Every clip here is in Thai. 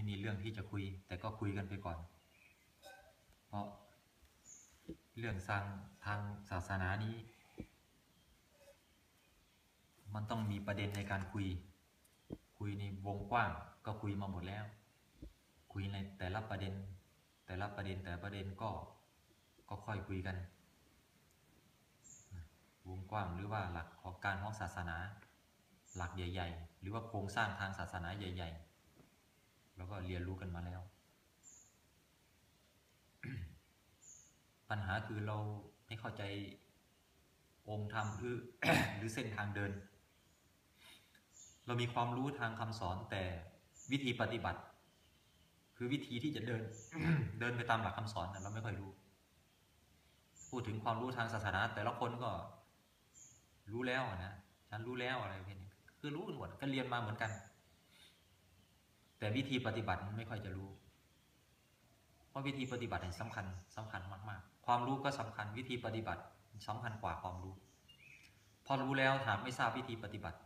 ไม่มีเรื่องที่จะคุย แต่ก็คุยกันไปก่อน เพราะเรื่องทางทางศาสนานี้ มันต้องมีประเด็นในการคุย คุยในวงกว้างก็คุยมาหมดแล้ว คุยในแต่ละประเด็น แต่ละประเด็นแต่ประเด็นก็ก็ค่อยคุยกัน วงกว้างหรือว่าหลักของการของศาสนา หลักใหญ่ ๆ หรือว่าโครงสร้างทางศาสนาใหญ่ ๆ แล้วก็เรียนรู้กันมาแล้ว ปัญหาคือเราไม่เข้าใจองค์ธรรมหรือหรือเส้นทางเดิน เรามีความรู้ทางคำสอนแต่วิธีปฏิบัติ คือวิธีที่จะเดิน เดินไปตามหลักคำสอนน่ะเราไม่ค่อยรู้ พูดถึงความรู้ทางศาสนา แต่ละคนก็รู้แล้วนะฉันรู้แล้วอะไรพวกนี้คือรู้กันหมดก็เรียนมาเหมือนกัน แต่วิธีปฏิบัติมันไม่ค่อยจะรู้ เพราะวิธีปฏิบัติเนี่ยสำคัญสำคัญมากๆ ความรู้ก็สำคัญวิธีปฏิบัติสำคัญกว่าความรู้ พอรู้แล้วถามไม่ทราบวิธีปฏิบัติ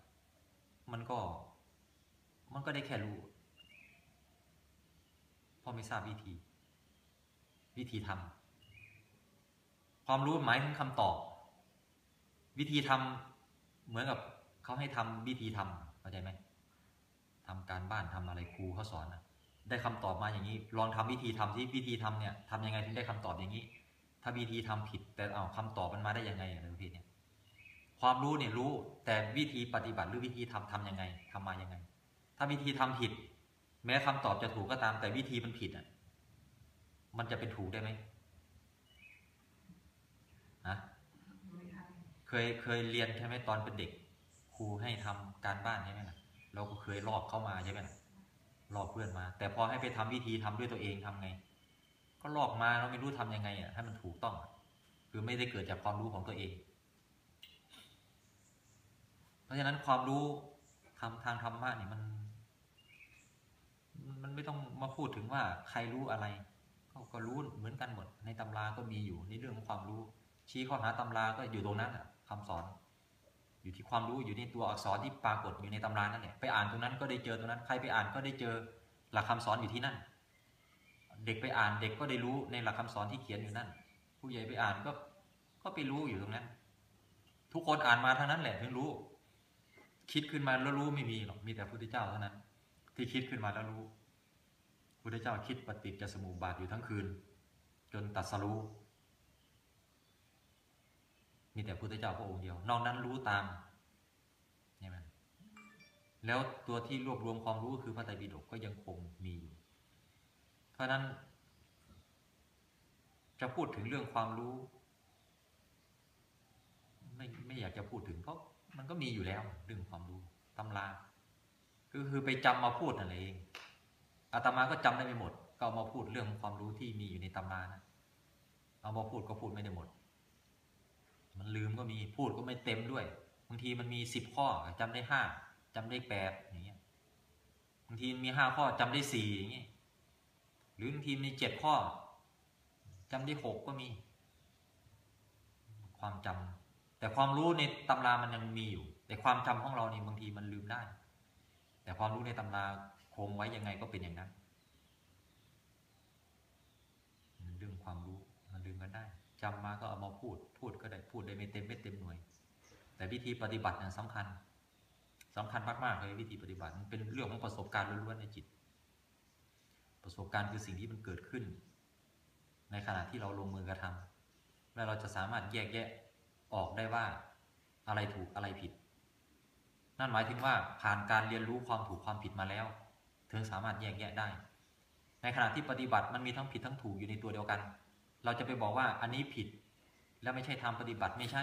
มันก็ มันก็ได้แค่รู้เพราะไม่ทราบวิธี วิธีทำความรู้หมายถึงคำตอบ วิธีทำเหมือนกับเขาให้ทำวิธีทำเข้าใจไหม ทำการบ้านทำอะไรครูเขาสอนนะได้คำตอบมาอย่างนี้ ลองทำวิธีทำที่วิธีทำเนี่ยทำยังไงถึงได้คำตอบอย่างนี้ ถ้าวิธีทำผิด แต่เอาคำตอบมันมาได้ยังไงอะไรประเภทเนี่ยความรู้เนี่ยรู้แต่วิธีปฏิบัติหรือวิธีทำทำยังไงทำมายังไง ถ้าวิธีทำผิด แม้คำตอบจะถูกก็ตามแต่วิธีมันผิดอะมันจะเป็นถูกได้ไหมฮะเคยเคยเรียนใช่ไหมตอนเป็นเด็ก ครูให้ทำการบ้านใช่ไหมล่ะ เราก็เคยลอกเข้ามาใช่ไหมลอกเพื่อนมา แต่พอให้ไปทำวิธีทำด้วยตัวเองทำไง ก็ลอกมาเราไม่รู้ทำยังไงอะให้มันถูกต้องคือไม่ได้เกิดจากความรู้ของตัวเอง เพราะฉะนั้นความรู้ทำทางธรรมะนี่มัน มันไม่ต้องมาพูดถึงว่าใครรู้อะไรเขาก็รู้เหมือนกันหมด ในตำราก็มีอยู่ในเรื่องของความรู้ ชี้ข้อหาตำราก็อยู่ตรงนั้นอะคำสอน อยู่ที่ความรู้อยู่ในตัวอักษรที่ปรากฏอยู่ในตำรานั่นแหละไปอ่านตรงนั้นก็ได้เจอตรงนั้น ใครไปอ่านก็ได้เจอหลักคำสอนอยู่ที่นั่น เด็กไปอ่านเด็กก็ได้รู้ในหลักคำสอนที่เขียนอยู่นั่น ผู้ใหญ่ไปอ่านก็ก็ไปรู้อยู่ตรงนั้น ทุกคนอ่านมาทั้งนั้นแหละถึงรู้ คิดขึ้นมาแล้วรู้ไม่มีหรอกมีแต่พระพุทธเจ้าเท่านั้น ที่คิดขึ้นมาแล้วรู้พระพุทธเจ้าคิดปฏิจจสมุปบาทอยู่ทั้งคืน จนตัดสรู้ มีแต่พุทธเจ้าพระองค์เดียว นอกนั้นรู้ตามใช่ไหมแล้วตัวที่รวบรวมความรู้คือพระไตรปิฎกก็ยังคงมีอยู่ เพราะนั้น จะพูดถึงเรื่องความรู้ ไม่ไม่อยากจะพูดถึงเพราะมันก็มีอยู่แล้วเรื่องความรู้ตำราก็คือไปจำมาพูดนั่นเองอาตมาก็จำได้ไม่หมด ก็เอามาพูดเรื่องความรู้ที่มีอยู่ในตำรานะเอามาพูดก็พูดไม่ได้หมด มันลืมก็มีพูดก็ไม่เต็มด้วย บางทีมันมีสิบข้อจำได้ห้าจำได้แปดอย่างเงี้ยบางทีมีห้าข้อจำได้สี่อย่างเงี้ยหรือบางทีมีเจ็ดข้อจำได้หกก็มี ความจำแต่ความรู้ในตำรามันยังมีอยู่ แต่ความจำของเรานี่บางทีมันลืมได้ แต่ความรู้ในตำราคงไว้ยังไงก็เป็นอย่างนั้นเรื่องความรู้มันลืมกันได้จำมาก็เอามาพูด พูดก็ได้พูดได้ไม่เต็มไม่เต็มหน่วย แต่วิธีปฏิบัติเนี่ยสำคัญสำคัญมากๆเลยวิธีปฏิบัติมันเป็นเรื่องของประสบการณ์ล้วนๆในจิต ประสบการณ์คือสิ่งที่มันเกิดขึ้น ในขณะที่เราลงมือกระทำแล้วเราจะสามารถแยกแยะออกได้ว่าอะไรถูกอะไรผิด นั่นหมายถึงว่าผ่านการเรียนรู้ความถูกความผิดมาแล้ว ถึงสามารถแยกแยะได้ ในขณะที่ปฏิบัติมันมีทั้งผิดทั้งถูกอยู่ในตัวเดียวกัน เราจะไปบอกว่าอันนี้ผิด แล้วไม่ใช่ทางปฏิบัติไม่ใช่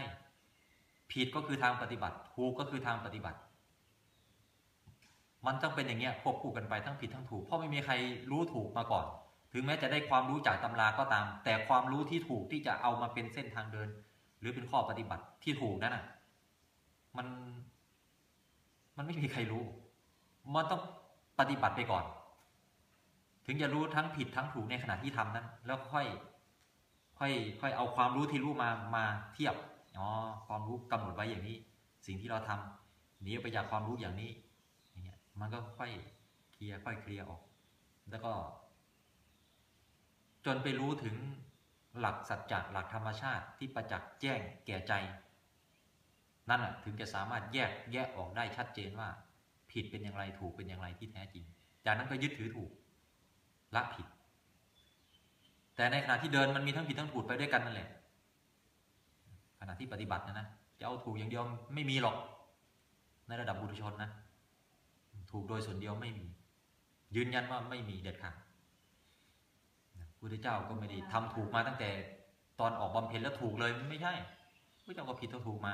ผิดก็คือทางปฏิบัติถูกก็คือทางปฏิบัติ มันต้องเป็นอย่างเงี้ยควบคู่กันไปทั้งผิดทั้งถูก เพราะไม่มีใครรู้ถูกมาก่อน ถึงแม้จะได้ความรู้จากตำราก็ตาม แต่ความรู้ที่ถูกที่จะเอามาเป็นเส้นทางเดิน หรือเป็นข้อปฏิบัติที่ถูกนั่นน่ะ มัน มันไม่มีใครรู้ มันต้องปฏิบัติไปก่อน ถึงจะรู้ทั้งผิดทั้งถูกในขณะที่ทำนั้น แล้วค่อย ค่อยค่อยเอาความรู้ที่รู้มามาเทียบอ๋อความรู้กำหนดไว้อย่างนี้ สิ่งที่เราทำหนีไปจากความรู้อย่างนี้อย่างเงี้ยมันก็ค่อยเคลียร์ค่อยเคลียร์ออก แล้วก็ จนไปรู้ถึงหลักสัจจะหลักธรรมชาติที่ประจักษ์แจ้งแก่ใจ นั่นแหะถึงจะสามารถแยกแยกออกได้ชัดเจนว่า ผิดเป็นอย่างไรถูกเป็นอย่างไรที่แท้จริง จากนั้นก็ยึดถือถูกละผิด แต่ในขณะที่เดินมันมีทั้งผิดทั้งถูกไปด้วยกันนั่นแหละขณะที่ปฏิบัตินะนะจะเอาถูกอย่างเดียวไม่มีหรอก ในระดับบุรุชนนะ ถูกโดยส่วนเดียวไม่มี ยืนยันว่าไม่มีเด็ดขาดพุทธเจ้าก็ไม่ได้ทำถูกมาตั้งแต่ตอนออกบำเพ็ญแล้วถูกเลยไม่ใช่พระเจ้าก็ผิดต้องถูกมา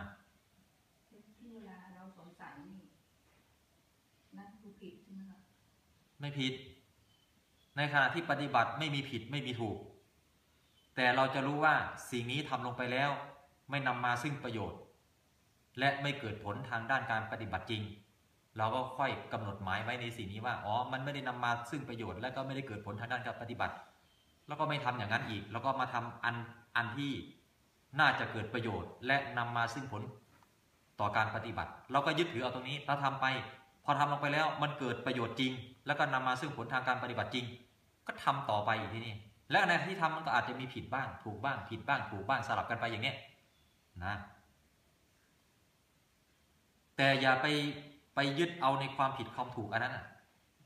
ที่เวลาเราสงสัยนี่นั่นคือผิดใช่ไหมคะไม่ผิด ในขณะที่ปฏิบัติไม่มีผิดไม่มีถูก แต่เราจะรู้ว่าสิ่งนี้ทำลงไปแล้ว ไม่นำมาซึ่งประโยชน์ และไม่เกิดผลทางด้านการปฏิบัติจริง เราก็ค่อยกำหนดหมายไว้ในสิ่งนี้ว่าอ๋อมันไม่ได้นำมาซึ่งประโยชน์ และก็ไม่ได้เกิดผลทางด้านการปฏิบัติ แล้วก็ไม่ทำอย่างนั้นอีก แล้วก็มาทำอันอันที่น่าจะเกิดประโยชน์ และนำมาซึ่งผลต่อการปฏิบัติ เราก็ยึดถือเอาตรงนี้เราทำไป พอทำลงไปแล้วมันเกิดประโยชน์จริง แล้วก็นำมาซึ่งผลทางการปฏิบัติจริง ก็ทำต่อไปอีกทีนี่ และในที่ทำมันก็อาจจะมีผิดบ้าง ถูกบ้าง ผิดบ้าง ถูกบ้างสลับกันไปอย่างเนี้ยนะ แต่อย่าไปไปยึดเอาในความผิดความถูกอันนั้นนะ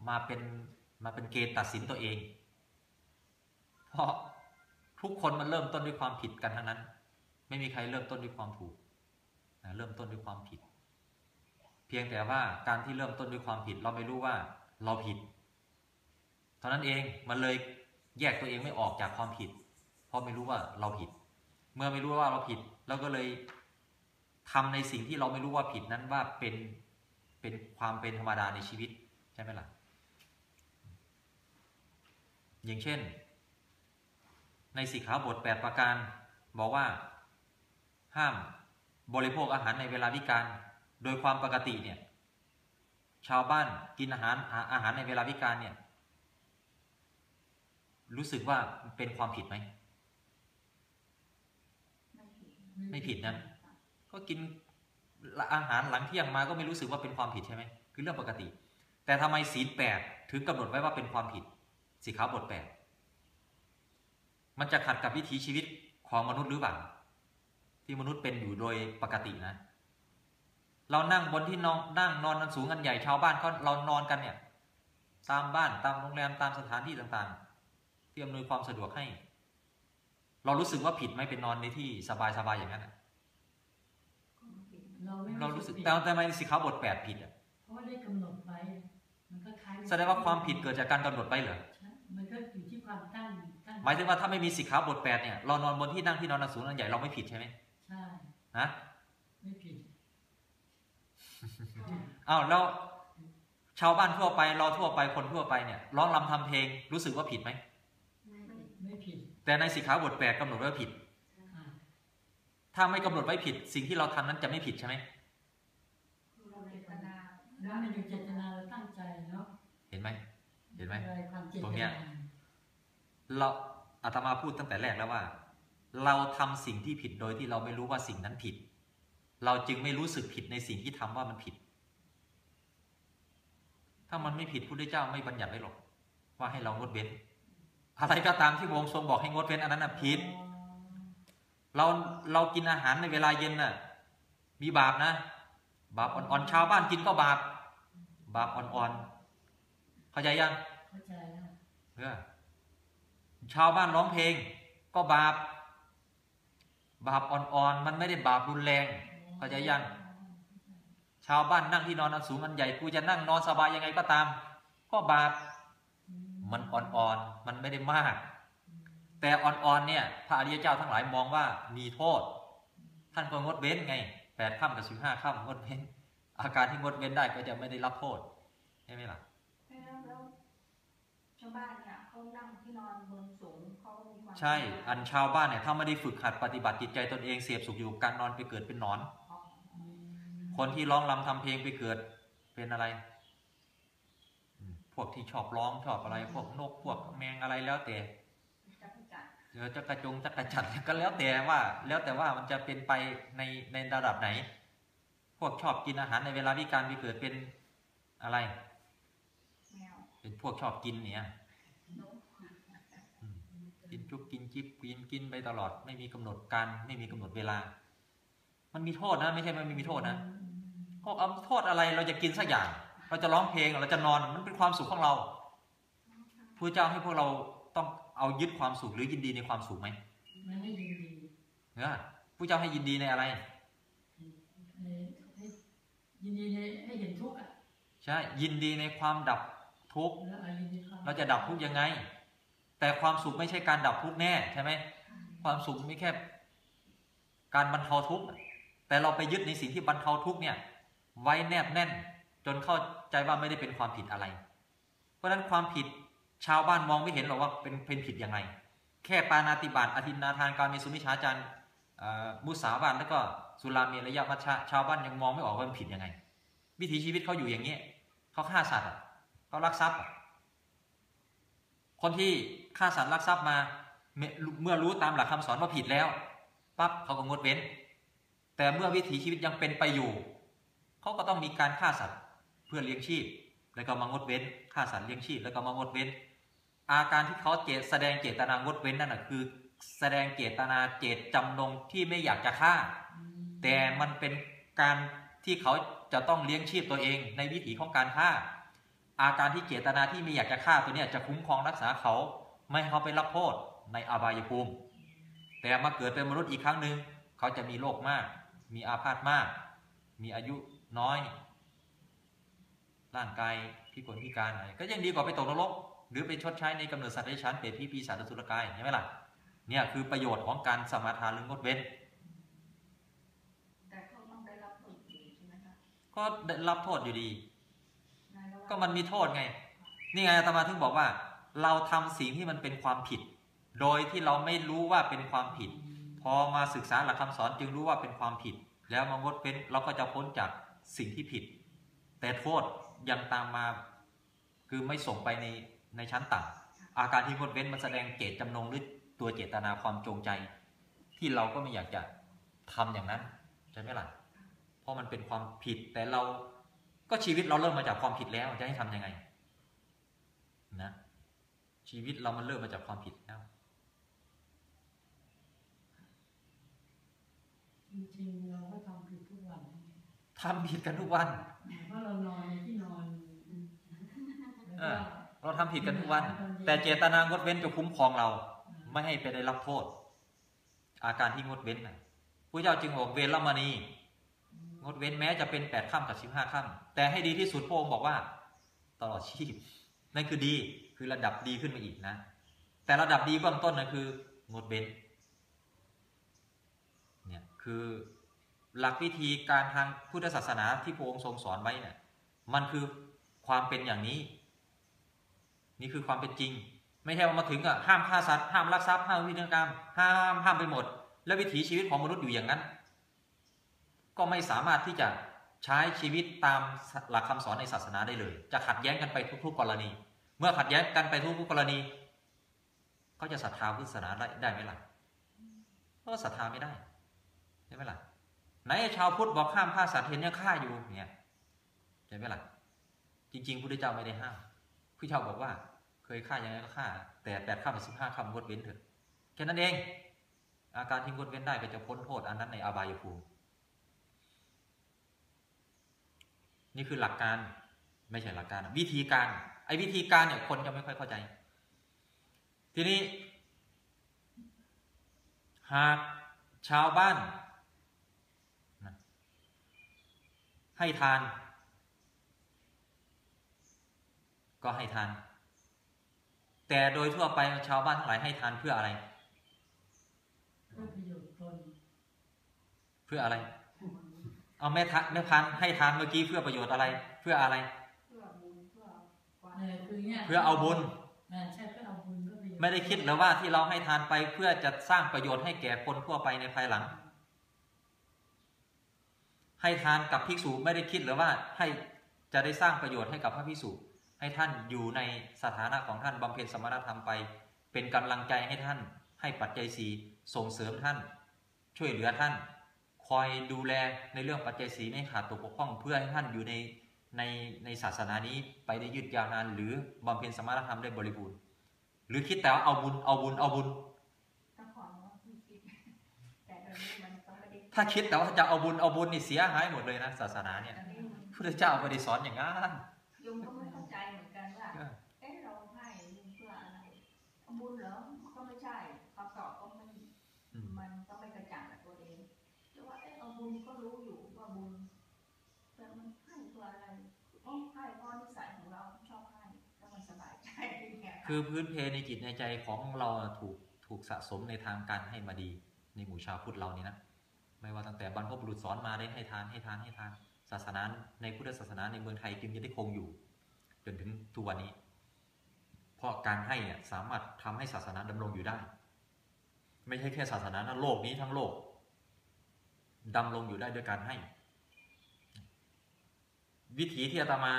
มาเป็นมาเป็นเกณฑ์ตัดสินตัวเอง เพราะทุกคนมันเริ่มต้นด้วยความผิดกันทั้งนั้น ไม่มีใครเริ่มต้นด้วยความถูกนะเริ่มต้นด้วยความผิด เพียงแต่ว่าการที่เริ่มต้นด้วยความผิด เราไม่รู้ว่าเราผิด เท่านั้นเองมันเลย แยกตัวเองไม่ออกจากความผิด เพราะไม่รู้ว่าเราผิด เมื่อไม่รู้ว่าเราผิดเราก็เลยทำในสิ่งที่เราไม่รู้ว่าผิดนั้นว่าเป็นเป็นความเป็นธรรมดาในชีวิตใช่ไหมล่ะ อย่างเช่น ในสิกขาบท 8 ประการบอกว่าห้ามบริโภคอาหารในเวลาวิการโดยความปกติเนี่ยชาวบ้านกินอาหารอาหารในเวลาวิการเนี่ย รู้สึกว่าเป็นความผิดไหม ไม่ผิดนะ ก็กินอาหารหลังเที่ยงมาก็ไม่รู้สึกว่าเป็นความผิดใช่ไหม คือเรื่องปกติ แต่ทำไมศีลแปดถึงกำหนดไว้ว่าเป็นความผิดสิกขาวบทแปดมันจะขัดกับวิถีชีวิตของมนุษย์หรือเปล่าที่มนุษย์เป็นอยู่โดยปกตินะ เรานั่งบนที่นอนนั่งนอนนันสูงกันใหญ่ชาวบ้านเขาเรานอนกันเนี่ย ตามบ้านตามโรงแรมตามสถานที่ต่างๆ ที่อำนวยความสะดวกให้ เรารู้สึกว่าผิดไหมเป็นนอนในที่สบายๆอย่างนั้นน่ะก็ไม่ผิดเราไม่เรารู้สึกผิดแต่แต่ทำไมสิกขาบทแปดผิดอะเพราะว่าได้กำหนดไว้มันก็คล้ายแสดงว่าความผิดเกิดจากการกำหนดไว้เหรอใช่มันก็อยู่ที่ความตั้งตั้งหมายถึงว่าถ้าไม่มีสิกขาบทแปดเนี่ยเรานอนบนที่นั่งที่นอนอันสูงอันใหญ่เราไม่ผิดใช่ไหมใช่ฮะไม่ผิดอ้าวแล้วชาวบ้านทั่วไปเราทั่วไปคนทั่วไปเนี่ยร้องรำทำเพลงรู้สึกว่าผิดไหม ไม่ผิด แต่ในสิกขาบทแปดกำหนดไว้ว่าผิดอ่าถ้าไม่กำหนดไว้ผิด สิ่งที่เราทำนั้นจะไม่ผิดใช่ไหมคือเราเจตนาแล้วมันอยู่เจตนาเราตั้งใจเนาะเห็นไหมเห็นไหมอะไรความเจตตรงเนี้นายเราอาตมาพูดตั้งแต่แรกแล้วว่า เราทำสิ่งที่ผิดโดยที่เราไม่รู้ว่าสิ่งนั้นผิด เราจึงไม่รู้สึกผิดในสิ่งที่ทำว่ามันผิด ถ้ามันไม่ผิดพระพุทธเจ้าไม่บัญญัติไว้หรอก ว่าให้เรางดเว้น อะไรก็ตามที่พระองค์ทรงบอกให้งดเว้นอันนั้นน่ะผิดเราเรากินอาหารในเวลาเย็นน่ะมีบาปนะ บาปอ่อนๆชาวบ้านกินก็บาป บาปอ่อนๆเข้าใจยังเข้าใจแล้วเออชาวบ้านร้องเพลง ก็บาป บาปอ่อนๆมันไม่ได้บาปรุนแรง เข้าใจยังชาวบ้านนั่งที่นอนอันสูงอันใหญ่กูจะนั่งนอนสบายยังไงก็ตาม ก็บาป มันอ่อนๆมันไม่ได้มาก แต่อ่อนๆเนี่ยพระอริยเจ้าทั้งหลายมองว่ามีโทษ ท่านก็งดเว้นไงแปดค่ำกับสิบห้าค่ำงดเว้น อาการที่งดเว้นได้ก็จะไม่ได้รับโทษใช่ไหมล่ะแล้วแล้วชาวบ้านเนี่ยเขานั่งที่นอนบนสูงเขาก็มีความใช่ อันชาวบ้านเนี่ยถ้าไม่ได้ฝึกหัดปฏิบัติจิตใจตนเองเสพสุขอยู่กับการนอนไปเกิดเป็นหนอนอ๋ออืมคนที่ร้องรำทำเพลงไปเกิดเป็นอะไรอืมพ วกที่ชอบร้องชอบอะไร พวกนกพวกแมงอะไรแล้วแต่จักรจันทร์เดี๋ยวจะกระจงจะกระจัดก็แล้วแต่ว่า แล้วแต่ว่ามันจะเป็นไปในในระดับไหน พวกชอบกินอาหารในเวลาวิการไปเกิดเป็นอะไรแมวเป็นพวกชอบกินเนี่ยเนอะอืมกินจุบกินจิบกินกินไปตลอด ไม่มีกำหนดการไม่มีกำหนดเวลา มันมีโทษนะ ไม่ใช่มันไม่มีโทษนะพวกเอาโทษอะไรเราจะกินสักอย่าง เราจะร้องเพลงเราจะนอนมันเป็นความสุขของเราพระเจ้าให้พวกเราต้องเอายึดความสุขหรือยินดีในความสุขไหมมันไม่ยินดีเออพระเจ้าให้ยินดีในอะไรให้ให้ยินดีในให้เห็นทุกข์อะใช่ยินดีในความดับทุกข์แล้วเอายินดีความเราจะดับทุกข์ยังไง แต่ความสุขไม่ใช่การดับทุกข์แน่ใช่ไหมความสุขไม่แค่ การบรรเทาทุกข์แต่เราไปยึดในสิ่งที่บรรเทาทุกข์เนี่ย ไว้แนบแน่น จนเข้าใจว่าไม่ได้เป็นความผิดอะไร เพราะฉะนั้นความผิดชาวบ้านมองไม่เห็นหรอกว่าเป็นเป็นผิดยังไง แค่ปานาติบาตอธินนาทานการมีสุมิชาจารมุสาวาทแล้วก็สุราเมระยมัชชะชาวบ้านยังมองไม่ออกว่ามันผิดยังไง วิถีชีวิตเขาอยู่อย่างนี้ยเขาฆ่าสัตว์เขาลักทรัพย์ คนที่ฆ่าสัตว์ลักทรัพย์มาเมื่อรู้ตามหลักคำสอนว่าผิดแล้วปั๊บเขาก็งดเว้น แต่เมื่อวิถีชีวิตยังเป็นไปอยู่เขาก็ต้องมีการฆ่าสัตว์ พื่อเลี้ยงชีพ แล้วก็มางดเว้นฆ่าสัตว์เลี้ยงชีพ แล้วก็มางดเว้น อาการที่เขาเจตแสดงเจตนางดเว้นนั่นแหะคือ แสดงเจตนาเจตจำนงที่ไม่อยากจะฆ่า แต่มันเป็นการที่เขาจะต้องเลี้ยงชีพตัวเองในวิถีของการฆ่า อาการที่เจตนาที่ไม่อยากจะฆ่าตัวเนี้ยจะคุ้มครองรักษาเขาไม่ให้เขาไปรับโทษในอบายภูมิ แต่มาเกิดเป็นมนุษย์อีกครั้งหนึ่งเขาจะมีโรคมาก มีอาพาธมาก มีอายุน้อย ร่างกายพิกลพิการอะไรก็ยังดีกว่าไปตกนรก หรือไปชดใช้ในกำเนิดสัตว์ในชั้นเปรตพี่ปีศาจอสุรกายใช่ไหมล่ะเนี่ยคือประโยชน์ของการสมาทานหรืองดเว้นแต่เขาต้องได้รับผลดีใช่ไหมคะก็ได้รับโทษอยู่ดีในระหว่างก็มันมีโทษไง นี่ไงอาตมาถึงบอกว่า เราทำสิ่งที่มันเป็นความผิด โดยที่เราไม่รู้ว่าเป็นความผิด พอมาศึกษาหลักคำสอนจึงรู้ว่าเป็นความผิด แล้วมางดเป็นเราก็จะพ้นจากสิ่งที่ผิด แต่โทษ ยังตามมา คือไม่ส่งไปในในชั้นต่ำอาการที่งดเว้นมันแสดงเจตจำนงหรือตัวเจตนาความจงใจ ที่เราก็ไม่อยากจะทำอย่างนั้นใช่ไหมล่ะเพราะมันเป็นความผิดแต่เราก็ชีวิตเราเริ่มมาจากความผิดแล้วจะให้ทำยังไงนะชีวิตเรามันเริ่มมาจากความผิดแล้วจริงๆเราก็ทำผิดทุกวันทำผิดกันทุกวันเพราะเรานอนในที่นอนแล้ว เอก็อเราทำผิดกันทุกวัน แต่เจตนางดเว้นจะคุ้มครองเรา ไม่ให้ไปได้รับโทษ อาการที่งดเว้นนะพระเจ้าจึงบอกเวรละมณีงดเว้นแม้จะเป็นแปดค่ำกับสิบห้าค่ำแต่ให้ดีที่สุดพระองค์บอกว่า ตลอดชีพนั่นคือดีคือระดับดีขึ้นมาอีกนะ แต่ระดับดีเบื้องต้นนะคืองดเว้นเนี่ยคือหลักวิธีการทางพุทธศาสนาที่พระองค์ทรงสอนไว้เนี่ยมันคือความเป็นอย่างนี้ นี่คือความเป็นจริง ไม่ใช่ว่ามาถึงอะห้ามฆ่าสัตว์ห้ามลักทรัพย์ห้ามวิธีกรรมห้ามห้ามไปหมด แล้ววิถีชีวิตของมนุษย์อยู่อย่างนั้น ก็ไม่สามารถที่จะใช้ชีวิตตามหลักคำสอนในศาสนาได้เลย จะขัดแย้งกันไปทุก ๆ กรณี เมื่อขัดแย้งกันไปทุกๆกรณี ก็จะศรัทธาพุทธศาสนาได้ได้ไหมล่ะก็ศรัทธาไม่ได้ใช่ไหมล่ะไหนชาวพุทธบอกห้ามฆ่าสัตว์เห็นยังฆ่าอยู่เนี่ยใช่ไหมล่ะจริงๆพุทธเจ้าไม่ได้ห้ามพุทธเจ้าบอกว่า ยฆ่ายังไงก็ฆ่า แต่แปดข้ามสิบห้าคำงดเว้นเถอะแค่นั้นเอง อาการที่งดเว้นได้ก็จะพ้นโทษอันนั้นในอบายภูมินี่คือหลักการไม่ใช่หลักการวิธีการ ไอ้วิธีการเนี่ยคนจะไม่ค่อยเข้าใจ ทีนี้ หากชาวบ้าน ให้ทาน ก็ให้ทาน แต่โดยทั่วไปชาวบ้านทั้งหลายให้ทานเพื่ออะไรเพื่อประโยชน์ตนเพื่ออะไร เอาแม่ทะแม่พันให้ทานเมื่อกี้เพื่อประโยชน์อะไร เพื่ออะไร เพื่อบุญเพื่อความเออคือเนี่ยเพื่อเอาบุญเออใช่เพื่อเอาบุญเพื่อประโยชน์ไม่ได้คิดหรือว่าที่เราให้ทานไปเพื่อจะสร้างประโยชน์ให้แก่คนทั่วไปในภายหลัง ให้ทานกับภิกษุไม่ได้คิดหรือว่าให้จะได้สร้างประโยชน์ให้กับพระภิกษุ ให้ท่านอยู่ในสถานะของท่านบำเพ็ญสมณธรรมไป เป็นกำลังใจให้ท่าน ให้ปัจจัยสีส่งเสริมท่าน ช่วยเหลือท่าน คอยดูแลในเรื่องปัจจัยสีไม่ขาดตกบกพร่องเพื่อให้ท่านอยู่ในในในศาสนานี้ไปได้ยืดยาวนาน หรือบำเพ็ญสมณธรรมได้บริบูรณ์ หรือคิดแต่ว่าเอาบุญเอาบุญเอาบุญ ถ้าก่อนว่าคือคิดแต่ตอนนี้มันต้องไม่ได้ถ้าคิดแต่ว่าจะเอาบุญเอาบุญนี่เสียหายหมดเลยนะศาสนาเนี่ยอันนี้มันพระเจ้าไม่ได้สอนอย่างนั้นโยมก็ไม่เข้าใจเหมือนกันว่า เอ๊ะเราให้บุญเพื่ออะไรเอาบุญเหรอ ก็ไม่ใช่คำตอบก็ไม่ อืม มันก็ไม่กระจ่างกับตัวเองแต่ว่าเอ๊ะเอาบุญก็รู้อยู่ว่าบุญแต่มันให้เพื่ออะไรอ๋อให้เพราะนิสัยของเราชอบให้แล้วมันสบายใจเนี่ย คือพื้นเพในจิตในใจของเราถูกถูกสะสมในทางการให้มาดี ในหมู่ชาวพุทธเรานี่นะไม่ว่าตั้งแต่บรรพบุรุษสอนมาได้ให้ทานให้ทานให้ทาน ศาสนาในพุทธศาสนาในเมืองไทยจึงจะได้คงอยู่ จนถึงทุกวันนี้ เพราะการให้เนี่ยสามารถทำให้ศาสนาดำรงอยู่ได้ ไม่ใช่แค่ศาสนานะโลกนี้ทั้งโลกดำรงอยู่ได้ด้วยการให้ วิถีที่อาตมา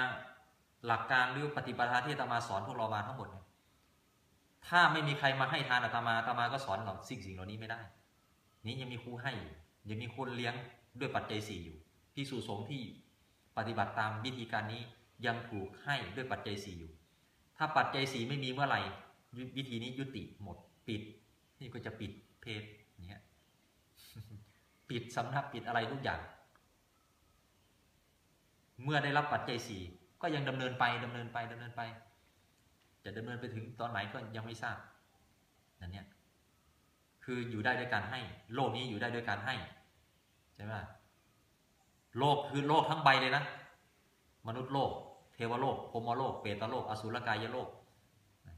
หลักการหรือปฏิปทาที่อาตมาสอนพวกเรามาทั้งหมดเนี่ย ถ้าไม่มีใครมาให้ทานอาตมาอาตมาก็สอนเหล่าสิ่งสิ่งเหล่านี้ไม่ได้ นี้ยังมีครูให้ยังมีคนเลี้ยงด้วยปัจจัยสี่อยู่พิสูสงที่ปฏิบัติตามวิธีการนี้ยังถูกให้ด้วยปัจจัยสี่อยู่ ถ้าปัจจัยสี่ไม่มีเมื่อไหร่วิธีนี้ยุติหมดปิด นี่ก็จะปิดเพจเนี่ยปิดสำนักปิดอะไรทุกอย่าง เมื่อได้รับปัจจัยสี่ก็ยังดำเนินไปดำเนินไปดำเนินไป จะดำเนินไปถึงตอนไหนก็ยังไม่ทราบนั่นเนี่ยคืออยู่ได้ด้วยการให้ โลกนี้อยู่ได้ด้วยการให้ใช่ไหมโลกคือโลกทั้งใบเลยนะ มนุษย์โลก เทวโลกพรมโลก เปตโลก อสุรกายโลก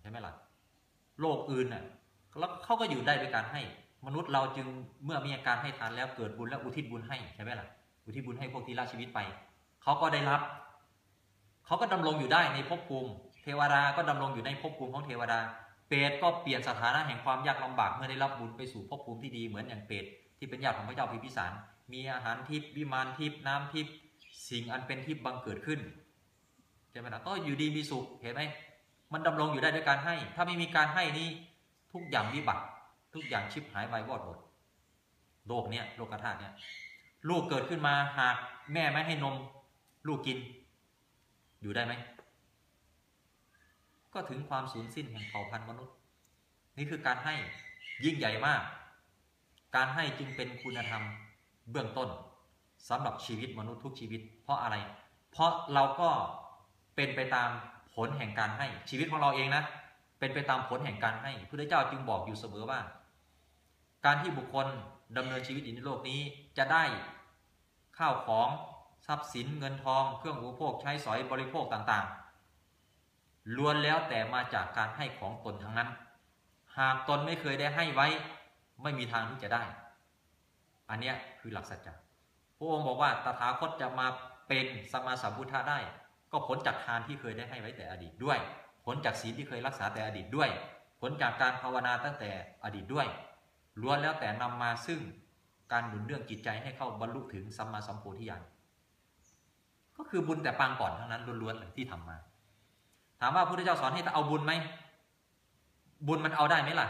ใช่ไหมล่ะโลกอื่นน่ะแล้วเขาก็อยู่ได้ด้วยการให้ มนุษย์เราจึงเมื่อมีอาการให้ทานแล้วเกิดบุญแล้วอุทิศบุญให้ใช่ไหมล่ะอุทิศบุญให้พวกที่ละชีวิตไปเขาก็ได้รับเขาก็ดำรงอยู่ได้ในภพภูมิ เทวดาก็ดำรงอยู่ในภพภูมิของเทวดา เปรตก็เปลี่ยนสถานะแห่งความยากลำบากเมื่อได้รับบุญไปสู่ภพภูมิที่ดีเหมือนอย่างเปรตที่เป็นญาติของพระเจ้าพิพิสาร มีอาหารทิพย์วิมานทิพย์น้ำทิพย์สิ่งอันเป็นทิพย์บังเกิดขึ้นใช่ไหมล่ะก็อยู่ดีมีสุขเห็นไหมมันดำรงอยู่ได้ด้วยการให้ ถ้าไม่มีการให้นี้ทุกอย่างวิบัติ ทุกอย่างชิบหายไปวอดหมดโลกเนี้ยโลกธาตุเนี้ยลูกเกิดขึ้นมาหากแม่ไม่ให้นม ลูกกิน อยู่ได้ไหม ก็ถึงความสูญสิ้นแห่งเผ่าพันธุ์มนุษย์ นี่คือการให้ยิ่งใหญ่มาก การให้จึงเป็นคุณธรรมเบื้องต้นสำหรับชีวิตมนุษย์ทุกชีวิต เพราะอะไร เพราะเราก็เป็นไปตามผลแห่งการให้ชีวิตของเราเองนะเป็นไปตามผลแห่งการให้พระพุทธเจ้าจึงบอกอยู่เสมอว่า การที่บุคคลดำเนินชีวิตอยู่ในโลกนี้จะได้ข้าวของทรัพย์สินเงินทอง เครื่องอุปโภคใช้สอยบริโภคต่างๆ ล้วนแล้วแต่มาจากการให้ของตนทั้งนั้น หากตนไม่เคยได้ให้ไว้ ไม่มีทางที่จะได้ อันเนี้ยคือหลักสัจจะพระองค์บอกว่าตถาคตจะมาเป็นสมมาสัมพุทธะได้ ก็ผลจากทานที่เคยได้ให้ไว้แต่อดีตด้วย ผลจากศีลที่เคยรักษาแต่อดีตด้วย ผลจากการภาวนาตั้งแต่อดีตด้วยล้วนแล้วแต่นำมาซึ่งการหนุนเรื่องจิตใจให้เข้าบรรลุถึงสัมมาสัมโพธิญาณก็คือบุญแต่ปางก่อนทั้งนั้นล้วนๆเลยที่ทำมา ถามว่าพระพุทธเจ้าสอนให้เอาบุญไหมบุญมันเอาได้ไหมล่ะ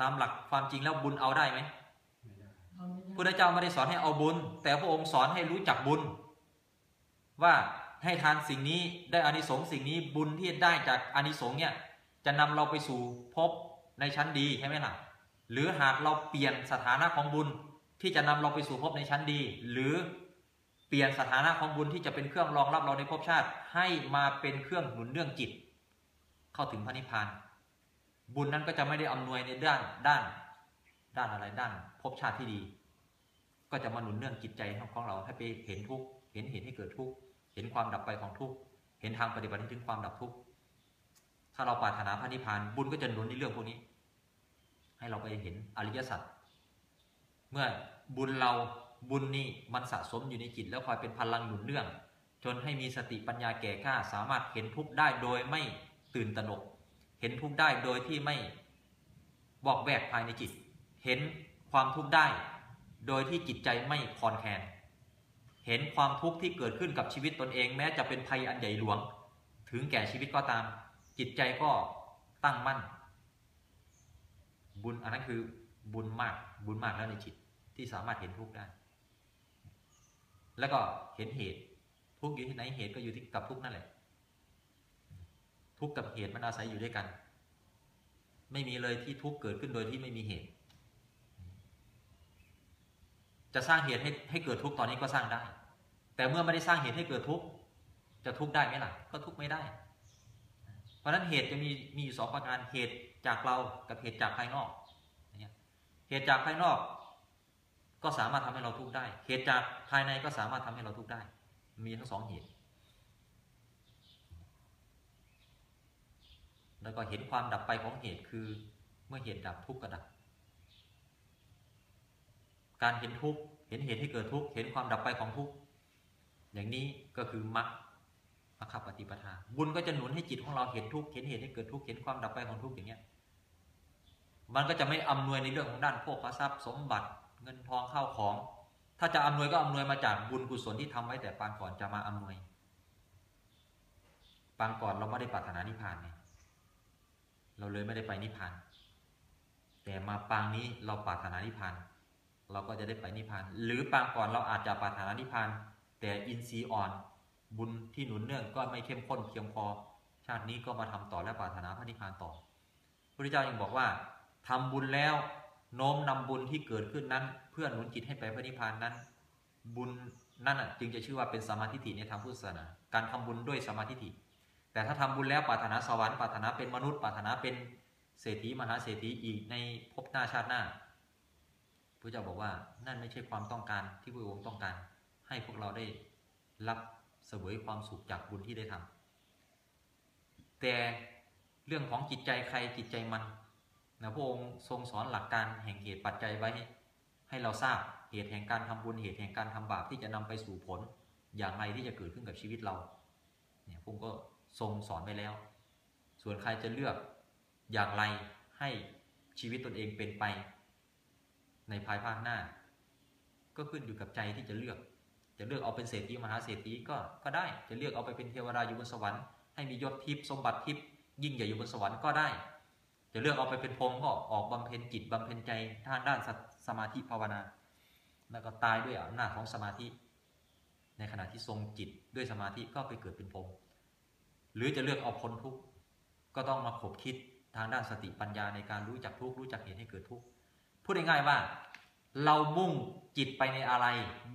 ตามหลักความจริงแล้วบุญเอาได้ไหมเอาไม่พุทได้ธเจ้าไม่ได้สอนให้เอาบุญ แต่พระองค์สอนให้รู้จักบุญ ว่าให้ทานสิ่งนี้ได้อานิสงส์สิ่งนี้บุญที่ได้จากอานิสงส์เนี่ยจะนำเราไปสู่ภพในชั้นดีใช่ไหมล่ะ หรือหากเราเปลี่ยนสถานะของบุญที่จะนำเราไปสู่ภพในชั้นดี หรือ เปลี่ยนสถานะของบุญที่จะเป็นเครื่องรองรับเราในภพชาติ ให้มาเป็นเครื่องหนุนเรื่องจิต เข้าถึงพระนิพพาน บุญนั้นก็จะไม่ได้อำนวยในด้านด้าน ด้านอะไรด้านภพชาติที่ดี ก็จะมาหนุนเรื่องจิตใจของเราให้ไปเห็นทุกเห็นเหตุให้เกิดทุกเห็นความดับไปของทุกเห็นทางปฏิบัติถึงความดับทุกถ้าเราปรารถนาพระนิพพาน บุญก็จะหนุนในเรื่องพวกนี้ ให้เราไปเห็นอริยสัจเมื่อบุญเรา บุญนี่มันสะสมอยู่ในจิตแล้วคอยเป็นพลังหนุนเรื่อง จนให้มีสติปัญญาแก่กล้าสามารถเห็นทุกข์ได้โดยไม่ตื่นตระหนก เห็นทุกข์ได้โดยที่ไม่บอกแวกภายในจิต เห็นความทุกข์ได้ โดยที่จิตใจไม่คลอนแคลนเห็นความทุกข์ที่เกิดขึ้นกับชีวิตตนเองแม้จะเป็นภัยอันใหญ่หลวง ถึงแก่ชีวิตก็ตาม จิตใจก็ตั้งมั่น บุญอันนั้นคือบุญมากบุญมากแล้วในจิตที่สามารถเห็นทุกข์ได้ แล้วก็เห็นเหตุ ทุกอยู่ที่ไหนเหตุก็อยู่ที่กับทุกนั่นแหละ ทุกกับเหตุมันอาศัยอยู่ด้วยกัน ไม่มีเลยที่ทุกเกิดขึ้นโดยที่ไม่มีเหตุ จะสร้างเหตุให้ให้เกิดทุกตอนนี้ก็สร้างได้ แต่เมื่อไม่ได้สร้างเหตุให้เกิดทุกข์จะทุกข์ได้ไหมล่ะ ก็ทุกข์ไม่ได้ เพราะฉะนั้นเหตุจะมีมีอยู่สองประการเหตุจากเรากับเหตุจากภายนอก เหตุจากภายนอก ก็สามารถทำให้เราทุกข์ได้ เหตุจากภายในก็สามารถทำให้เราทุกข์ได้ มีทั้งสองเหตุ แล้วก็เห็นความดับไปของเหตุคือเมื่อเหตุดับทุกข์ก็ดับ การเห็นทุกข์เห็นเหตุให้เกิดทุกข์เห็นความดับไปของทุกข์อย่างนี้ก็คือมรรคมรรคปฏิปทา บุญก็จะหนุนให้จิตของเราเห็นทุกข์เห็นเหตุให้เกิดทุกข์เห็นความดับไปของทุกข์อย่างเงี้ยมันก็จะไม่อำนวยในเรื่องของด้านโภคทรัพย์สมบัติ เงินทองข้าวของ ถ้าจะอำนวยก็อำนวยมาจากบุญกุศลที่ทำไว้แต่ปางก่อนจะมาอำนวยปางก่อนเราไม่ได้ปรารถนานิพพานไงเราเลยไม่ได้ไปนิพพาน แต่มาปางนี้เราปรารถนานิพพาน เราก็จะได้ไปนิพพาน หรือปางก่อนเราอาจจะปรารถนานิพพาน แต่อินทรีย์อ่อน บุญที่หนุนเนื่องก็ไม่เข้มข้นเพียงพอ ชาตินี้ก็มาทำต่อและปรารถนาพระนิพพานต่อพระพุทธเจ้ายังบอกว่าทำบุญแล้ว โน้มนำบุญที่เกิดขึ้นนั้น เพื่อหนุนจิตให้ไปพระนิพพานนั้น บุญนั่นจึงจะชื่อว่าเป็นสมาธิฐิในทางพุทธศาสนา การทำบุญด้วยสมาธิฐิ แต่ถ้าทำบุญแล้วปรารถนาสวรรค์ปรารถนาเป็นมนุษย์ปรารถนาเป็นเศรษฐีมหาเศรษฐีอีกในภพหน้าชาติหน้าพระเจ้าบอกว่านั่นไม่ใช่ความต้องการที่พระองค์ต้องการ ให้พวกเราได้รับเสวยความสุขจากบุญที่ได้ทำแต่เรื่องของจิตใจใครจิตใจมัน นะพระองค์ทรงสอนหลักการแห่งเหตุปัจจัยไว้ ให้เราทราบเหตุแห่งการทำบุญเหตุแห่งการทำบาปที่จะนำไปสู่ผลอย่างไรที่จะเกิดขึ้นกับชีวิตเราเนี่ยพระองค์ก็ทรงสอนไว้แล้ว ส่วนใครจะเลือกอย่างไรให้ชีวิตตนเองเป็นไป ในภายภาคหน้า ก็ขึ้นอยู่กับใจที่จะเลือก จะเลือกเอาเป็นเศรษฐีมหาเศรษฐีก็ก็ได้จะเลือกเอาไปเป็นเทวดาอยู่บนสวรรค์ให้มียศทิพย์สมบัติทิพย์ยิ่งใหญ่อยู่บนสวรรค์ก็ได้ จะเลือกเอาไปเป็นพรมก็ออกบำเพ็ญจิตบำเพ็ญใจทางด้านสมาธิภาวนา แล้วก็ตายด้วยอำนาจของสมาธิ ในขณะที่ทรงจิตด้วยสมาธิก็ไปเกิดเป็นพรมหรือจะเลือกเอาพ้นทุกข์ก็ต้องมาขบคิดทางด้านสติปัญญาในการรู้จักทุกข์รู้จักเหตุให้เกิดทุกข์พูดง่ายๆว่า เรามุ่งจิตไปในอะไร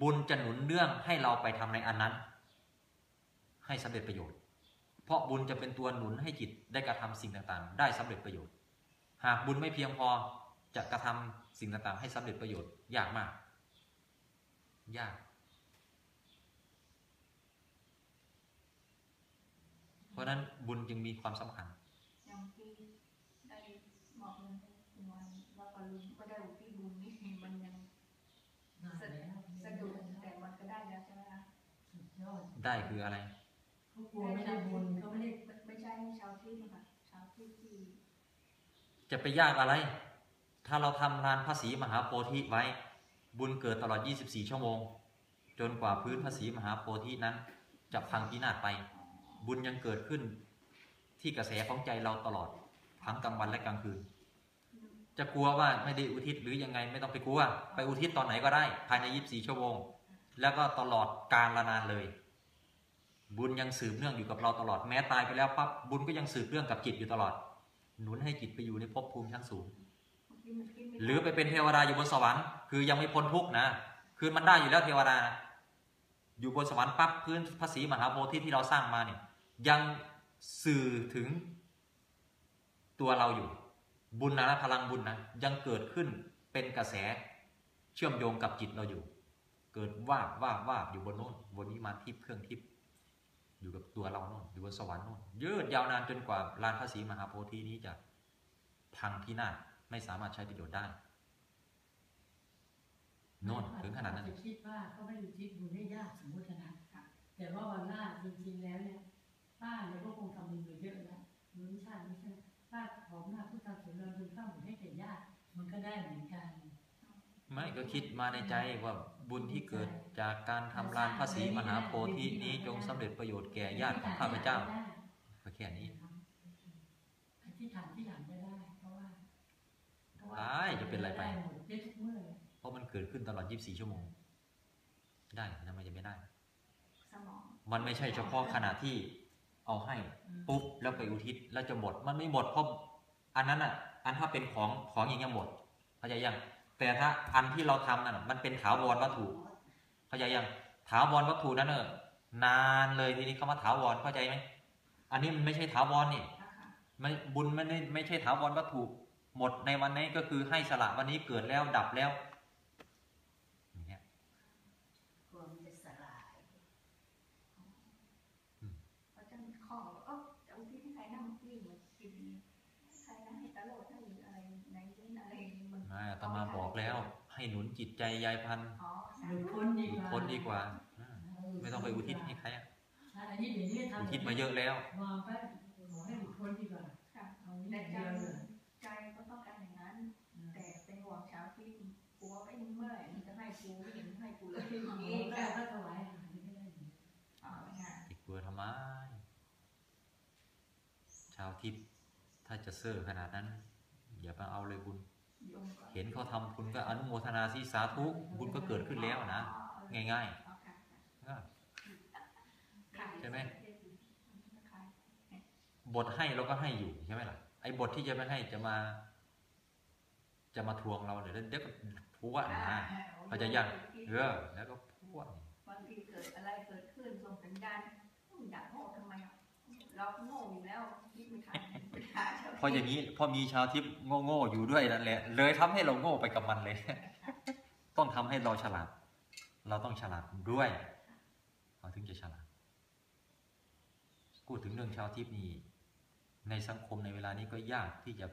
บุญจะหนุนเนื่องให้เราไปทำในอันนั้น ให้สำเร็จประโยชน์ เพราะบุญจะเป็นตัวหนุนให้จิตได้กระทำสิ่งต่างๆ ได้สำเร็จประโยชน์ หากบุญไม่เพียงพอจะกระทำสิ่งต่างๆ ให้สำเร็จประโยชน์ยากมาก ยาก เพราะฉะนั้นบุญจึงมีความสำคัญอย่างที่ได้บอกเงินให้คุณวันแล้วก็ลุงก็ได้อุทิศบุญนี่มันยังนานแล้วสะดุดแต่มันก็ได้แล้วใช่ไหมคะสุดยอดได้คืออะไรเขากลัวไม่ได้บุญเขาไม่ได้ ไม่ใช่ให้ชาวที่นะคะชาวที่ที่ จะไปยากอะไร ถ้าเราทำลานพระศรีมหาโพธิไว้ บุญเกิดตลอด 24 ชั่วโมง จนกว่าพื้นพระศรีมหาโพธินั้น จะพังพินาศไป บุญยังเกิดขึ้น ที่กระแสของใจเราตลอดทั้งกลางวันและกลางคืน จะกลัวว่าไม่ได้อุทิศหรือยังไงไม่ต้องไปกลัว ไปอุทิศตอนไหนก็ได้ ภายใน 24 ชั่วโมง แล้วก็ตลอดกาลนานเลย บุญยังสืบเนื่องอยู่กับเราตลอดแม้ตายไปแล้วปั๊บบุญก็ยังสืบเรื่องกับจิตอยู่ตลอด หนุนให้จิตไปอยู่ในภพภูมิชั้นสูง หรือไปเป็นเทวดาอยู่บนสวรรค์คือยังไม่พ้นทุกข์นะ คือมันได้อยู่แล้วเทวดา อยู่บนสวรรค์ปั๊บพื้นพระศรีมหาโพธิที่เราสร้างมาเนี่ยยังสื่อถึงตัวเราอยู่ บุญนะพลังบุญนะยังเกิดขึ้นเป็นกระแสเชื่อมโยงกับจิตเราอยู่ เกิดว่าบว่าบว่าบอยู่บนโน้นบนวิมาทิพย์เครื่องทิพย์ อยู่กับตัวเราโน่นอยู่บนสวรรค์โน่นยืดยาวนานจนกว่าลานพระศรีมหาโพธินี้จะพังพินาศไม่สามารถใช้ประโยชน์ได้โน่นถึงขนาดนั้นจะคิดว่าเขาไม่ได้อุทิศบุญให้ญาติสมมตินะแต่ว่าวันหน้าจริงๆแล้วเนี่ยป้าเนี่ยก็คงทำบุญมาเยอะแล้วรู้ชาตินี้ใช่ไหมป้าขอหน้าพุทธศาสนาบุญข้าวบุญให้แก่ญาติมันก็ได้เหมือนกัน ไม่ก็คิดมาในใจว่า บุญที่เกิดจากการทำลานพระศรีมหาโพธินี้จงสำเร็จประโยชน์แก่ญาติของข้าพเจ้าก็แค่นี้อธิษฐานที่หลังก็ได้เพราะว่าได้จะเป็นอะไรไปด้หมดได้ทุกเมื่อเลยเพราะมันเกิดขึ้นตลอด 24 ชั่วโมง ได้ทำไมจะไม่ได้สมองมันไม่ใช่เฉพาะขณะที่เอาให้ ปุ๊บ แล้วไปอุทิศแล้วจะหมด มันไม่หมดเพราะอันนั้นอะ อันถ้าเป็นของของอย่างเงี้ยหมดเข้าใจยัง แต่ถ้าอันที่เราทำนั่นนะมันเป็นถาวรวัตถุ เข้าใจยังถาวรวัตถุนั่นเนอะนานเลยทีนี้คำว่าถาวรเข้าใจไหมอันนี้มันไม่ใช่ถาวรนี่ไม่บุญไม่ได้ไม่ใช่ถาวรวัตถุ หมดในวันนี้ก็คือให้สละวันนี้เกิดแล้วดับแล้วอย่างเงี้ย กลัวมันจะสลาย เขาจะมีข้อว่าเออจะอุทิศให้ใครนั่งวิ่งมากินใครนะให้ตลอดให้อะไรในเว้นอะไรมัน อ่าอา ตมาบอกแล้ว ให้หนุนจิตใจยายพันธุ์อ๋อหลุดพ้นดีหลุกดว่าพ้นดีกว่าอ่า ไม่ต้องไปอุทิศให้ใครอะใช่อันนี้เดี๋ยวนี้ทำอุทิศมาเยอะแล้ววางไปขอให้หลุดพ้นดีกว่าค่ะเอาแต่อย่างใจเดียวเลยใจก็ต้องการอย่างนั้น แต่เป็นห่วงชาวที่กลัวไม่เมื่อไหร่มันจะให้กูไม่เห็นให้กูเลยอย่างนี้แม่ค่ะก็ถวายอาหารไม่ได้อยู่อ๋อค่ะติดเบื่อทำไมชาวทิพย์ถ้าจะเซอร์ขนาดนั้น อย่าไปเอาเลยบุญโยมก็ เห็นเขาทำคุณก็อนุโมทนาสิสาธุบุญก็เกิดขึ้นแล้วนะ ง่ายๆใช่ไหมบทให้เราก็ให้อยู่ใช่ไหมล่ะไอ้บทที่จะไม่ให้จะมา จะมาทวงเราเดี๋ยวเด็กก็พูดนะเขาจะยังเออแล้วก็พูดบางทีเกิดอะไรเกิดขึ้นส่งสัญญาณอยากโง่ทำไมเราโง่อยู่แล้ว คิดไม่ทันปัญหาชวเพราะอย่างนี้พอมีชาวทิพย์โง่ๆอยู่ด้วยนั่นแหละ เลยทำให้เราโง่ไปกับมันเลย ต้องทำให้เราฉลาด เราต้องฉลาดด้วยเราถึงจะฉลาดพูดถึงเรื่องชาวทิพย์นี่ในสังคมในเวลานี้ก็ยากที่จะ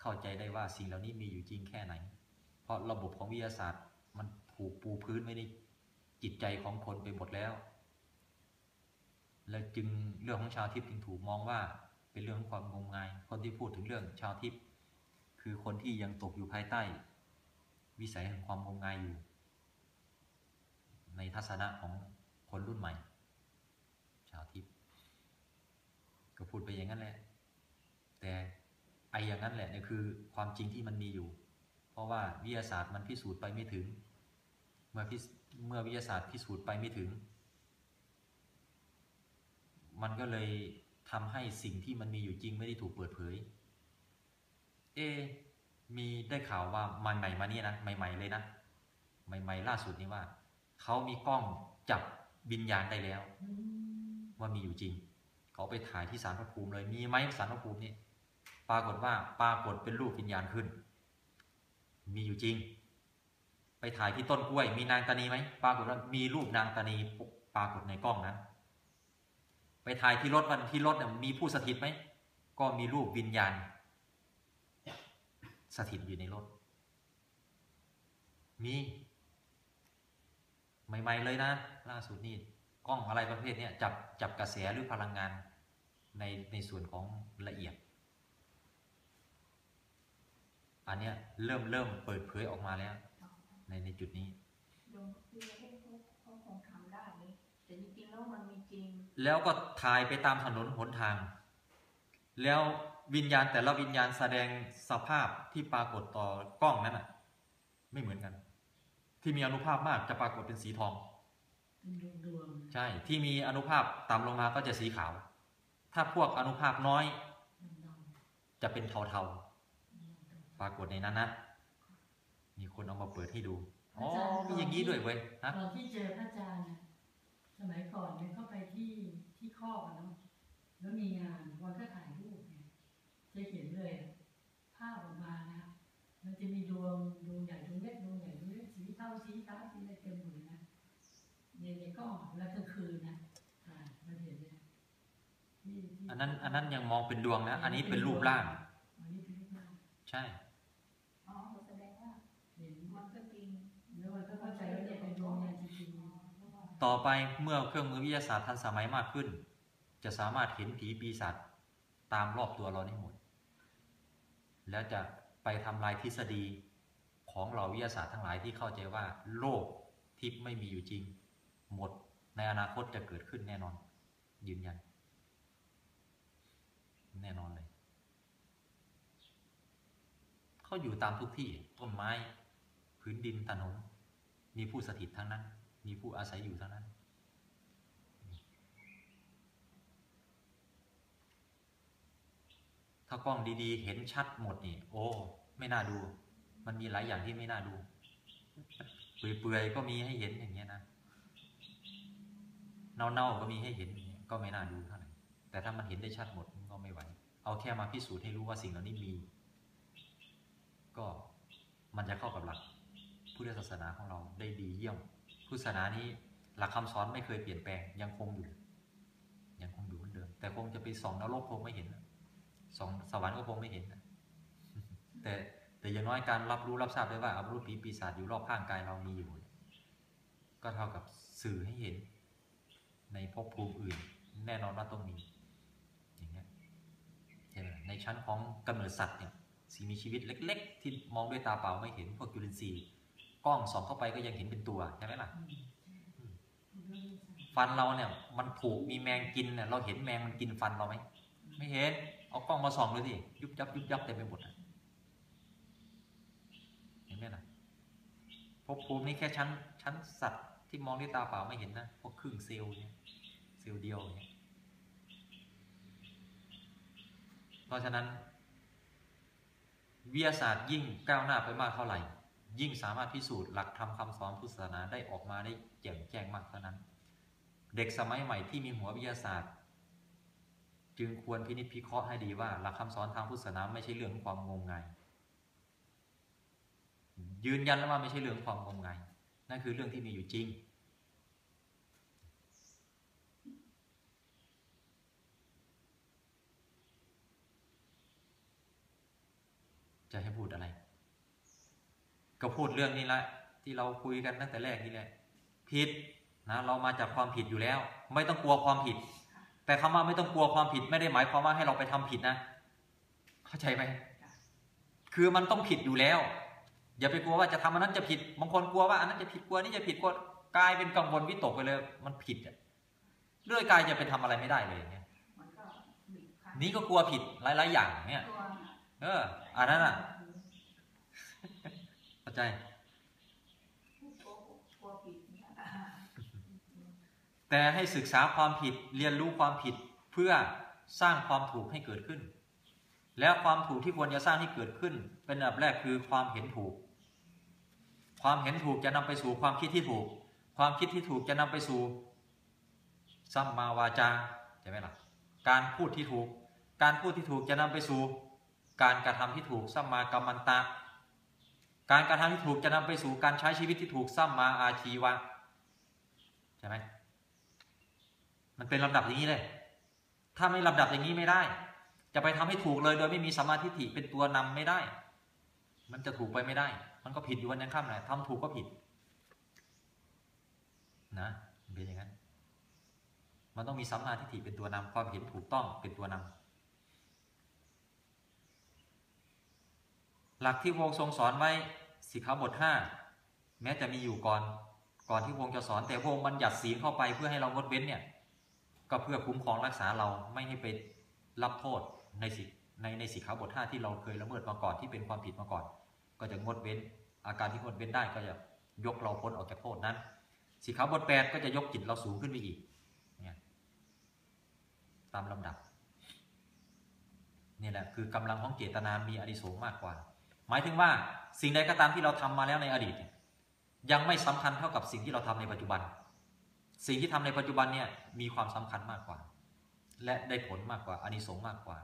เข้าใจได้ว่าสิ่งเหล่านี้มีอยู่จริงแค่ไหน เพราะระบบของวิทยาศาสตร์ มันผูกปูพื้นไว้ในจิตใจของคนไปหมดแล้ว และจึงเรื่องของชาวทิพย์จึงถูกมองว่า เป็นเรื่องของความงมงาย คนที่พูดถึงเรื่องชาวทิพย์คือคนที่ยังตกอยู่ภายใต้ วิสัยแห่งความงมงายอยู่ ในทัศนะของคนรุ่นใหม่ ชาวทิพย์ก็พูดไปอย่างนั้นแหละ แต่ไออย่างนั้นแหละเนี่ยคือความจริงที่มันมีอยู่ เพราะว่าวิทยาศาสตร์มันพิสูจน์ไปไม่ถึง เมื่อพิเมื่อวิทยาศาสตร์พิสูจน์ไปไม่ถึง มันก็เลย ทำให้สิ่งที่มันมีอยู่จริงไม่ได้ถูกเปิดเผย เอ มีได้ข่าวว่ามันใหม่มาเนี่ยนะใหม่ ๆ เลยนะใหม่ ๆ ล่าสุดนี้ว่าเขามีกล้องจับวิญญาณได้แล้ว ว่ามีอยู่จริง เขาไปถ่ายที่สารพระภูมิเลยมีไหมสารพระภูมินี่ปรากฏว่าปรากฏเป็นรูปวิญญาณขึ้น มีอยู่จริง ไปถ่ายที่ต้นกล้วย มีนางตานีไหมปรากฏว่ามีรูปนางตานีปรากฏในกล้องนั้น ไปถ่ายที่รถวันที่รถเนี่ยมีผู้สถิตไหมก็มีรูปวิญญาณ สถิตอยู่ในรถ มีใหม่ๆเลยนะ ล่าสุดนี่กล้องอะไรประเภทเนี้ยจับจับกระแสหรือพลังงานในในส่วนของละเอียด อันเนี้ยเริ่มเริ่มเปิดเผยออกมาแล้ว ในในจุดนี้ โยมคือให้เขาเขาคงทำได้นี่ แต่จริงๆแล้วมันมีจริง แล้วก็ถ่ายไปตามถนนหนทาง แล้ววิญญาณแต่ละวิญญาณแสดงสภาพที่ปรากฏต่อกล้องนั้นอะ ไม่เหมือนกัน ที่มีอนุภาพมากจะปรากฏเป็นสีทองเป็นดวงดวงใช่ที่มีอนุภาพต่ำลงมาก็จะสีขาว ถ้าพวกอนุภาพน้อยดำๆจะเป็นเทาๆปรากฏในนั้นนะมีคนเอามาเปิดให้ดูอ๋อมีอย่างนี้ด้วยเว้ยฮะตอนที่เจอพระอาจารย์น่ะ สมัยก่อนเนี่ยเข้าไปที่ที่คอกอะเนาะแล้วมีงานวันก็ถ่ายรูปเนี่ยจะเห็นเลยอะภาพออกมานะมันจะมีดวงดวงใหญ่ดวงเล็กดวงใหญ่ดวงเล็กสีเทาสีฟ้าสีอะไรเต็มหมดเลยนะในในกล้องแล้วกลางคืนนะถ่ายมาเห็นเนี่ยที่ที่อันนั้นอันนั้นยังมองเป็นดวงนะ อันนี้เป็นรูปร่างอันนี้เป็นรูปร่างใช่ ต่อไปเมื่อเครื่องมือวิทยาศาสตร์ทันสมัยมากขึ้น จะสามารถเห็นผีปีศาจตามรอบตัวเราได้หมด แล้วจะไปทำลายทฤษฎีของเหล่าวิทยาศาสตร์ทั้งหลายที่เข้าใจว่าโลกทิพย์ไม่มีอยู่จริง หมดในอนาคตจะเกิดขึ้นแน่นอน ยืนยัน แน่นอนเลย เขาอยู่ตามทุกที่ต้นไม้ พื้นดินถนนมีผู้สถิตทั้งนั้น มีผู้อาศัยอยู่เทั้งนั้น ถ้ากล้องดี ๆ เห็นชัดหมดนี่ โอ้ ไม่น่าดู มันมีหลายอย่างที่ไม่น่าดู เปื่อยๆก็มีให้เห็นอย่างเงี้ยนะเน่าๆก็มีให้เห็นอย่างเงี้ยก็ไม่น่าดูเท่าไหร่แต่ถ้ามันเห็นได้ชัดหมดก็ไม่ไหว เอาแค่มาพิสูจน์ให้รู้ว่าสิ่งเหล่านี้มี ก็มันจะเข้ากับหลักพุทธศาสนาของเราได้ดีเยี่ยม พุทธศาสนานี้หลักคำสอนไม่เคยเปลี่ยนแปลงยังคงอยู่ ยังคงอยู่เหมือนเดิม แต่คงจะไปส่องนรกคงไม่เห็นส่องสวรรค์ก็คงไม่เห็นแต่แต่อย่างน้อยการรับรู้รับทราบได้ว่าอาวุธผีปีศาจอยู่รอบข้างกายเรามีอยู่ ก็เท่ากับสื่อให้เห็น ในภพภูมิอื่น แน่นอนว่าต้องมีอย่างเงี้ยใช่ไหมในชั้นของกำเนิดสัตว์เนี่ยสิ่งมีชีวิตเล็ก ๆ ที่มองด้วยตาเปล่าไม่เห็นพวกจุลินทรีย์ กล้องส่องเข้าไปก็ยังเห็นเป็นตัวใช่ไหมล่ะอืมอืมฟันเราเนี่ย มันผูกมีแมงกินเนี่ยเราเห็นแมงมันกินฟันเราไหมไม่เห็น เอากล้องมาส่องดูสิยุบยับยุบยับเต็มไปหมดอะเห็นไหมล่ะภพภูมินี่แค่ชั้นชั้นสัตว์ที่มองด้วยตาเปล่าไม่เห็นนะพวกครึ่งเซลล์เนี่ยเซลล์เดียวเนี่ยเพราะฉะนั้น วิทยาศาสตร์ยิ่งก้าวหน้าไปมากเท่าไหร่ ยิ่งสามารถพิสูจน์หลักธรรมคำสอนพุทธศาสนาได้ออกมาได้แจ่มแจ้งมากเท่านั้น เด็กสมัยใหม่ที่มีหัววิทยาศาสตร์ จึงควรพินิจพิเคราะห์ให้ดีว่าหลักคำสอนทางพุทธศาสนาไม่ใช่เรื่องของความงมงาย ยืนยันแล้วว่าไม่ใช่เรื่องของความงมงายนั่นคือเรื่องที่มีอยู่จริงจะให้พูดอะไร ก็พูดเรื่องนี้ละที่เราคุยกันตั้งแต่แรกนี่แหละผิดนะเรามาจากความผิดอยู่แล้ว ไม่ต้องกลัวความผิด แต่คำว่าไม่ต้องกลัวความผิดไม่ได้หมายความว่าให้เราไปทำผิดนะ เข้าใจไหมคือมันต้องผิดอยู่แล้ว อย่าไปกลัวว่าจะทำอันนั้นจะผิดบางคนกลัวว่าอันนั้นจะผิดกลัวนี่จะผิดกลัวกลายเป็นกังวลวิตกไปเลย มันผิดอะเรื่อยกายจะไปทำอะไรไม่ได้เลยอย่างเงี้ยมันก็บีบคั้นี่ก็กลัวผิดหลาย ๆ อย่างเนี่ยตัวเอออันนั้นอะเข้า ใจแต่ให้ศึกษาความผิดเรียนรู้ความผิดเพื่อสร้างความถูกให้เกิดขึ้น แล้วความถูกที่ควรจะสร้างให้เกิดขึ้น เป็นอันดับแรกคือความเห็นถูก ความเห็นถูกจะนำไปสู่ความคิดที่ถูก ความคิดที่ถูกจะนำไปสู่สัมมาวาจาใช่ไหมล่ะการพูดที่ถูก การพูดที่ถูกจะนำไปสู่ การกระทำที่ถูกสัมมากัมมันตะ การกระทำที่ถูกจะนำไปสู่การใช้ชีวิตที่ถูกสัมมาอาชีวะใช่ไหมมันเป็นลำดับอย่างนี้เลย ถ้าไม่ลำดับอย่างนี้ไม่ได้ จะไปทำให้ถูกเลยโดยไม่มีสมมาธิฏฐิเป็นตัวนำไม่ได้ มันจะถูกไปไม่ได้ มันก็ผิดอยู่วันยังค่ำแหละทำถูกก็ผิด นะเป็นอย่างนั้น มันต้องมีสัมมาทิฏฐิเป็นตัวนำความเห็นถูกต้องเป็นตัวนำหลักที่วงทรงสอนไว้ สิกขาบทห้าแม้จะมีอยู่ก่อนก่อนที่วงจะสอน แต่วงบัญญัติศีลเข้าไปเพื่อให้เรางดเว้นเนี่ยก็เพื่อคุ้มครองรักษาเราไม่ให้ไปรับโทษในสิในในสิกขาบทห้าที่เราเคยละเมิดมาก่อนที่เป็นความผิดมาก่อน ก็จะงดเว้น อาการที่งดเว้นได้ก็จะยกเราพ้นออกจากโทษนั้นสิกขาบทแปดก็จะยกจิตเราสูงขึ้นไปอีกเนี่ยตามลำดับนี่แหละคือกำลังของเจตนามีอนิสงมากกว่า หมายถึงว่าสิ่งใดก็ตามที่เราทำมาแล้วในอดีต ยังไม่สำคัญเท่ากับสิ่งที่เราทำในปัจจุบัน สิ่งที่ทำในปัจจุบันเนี่ยมีความสำคัญมากกว่า และได้ผลมากกว่าอานิสงส์มากกว่า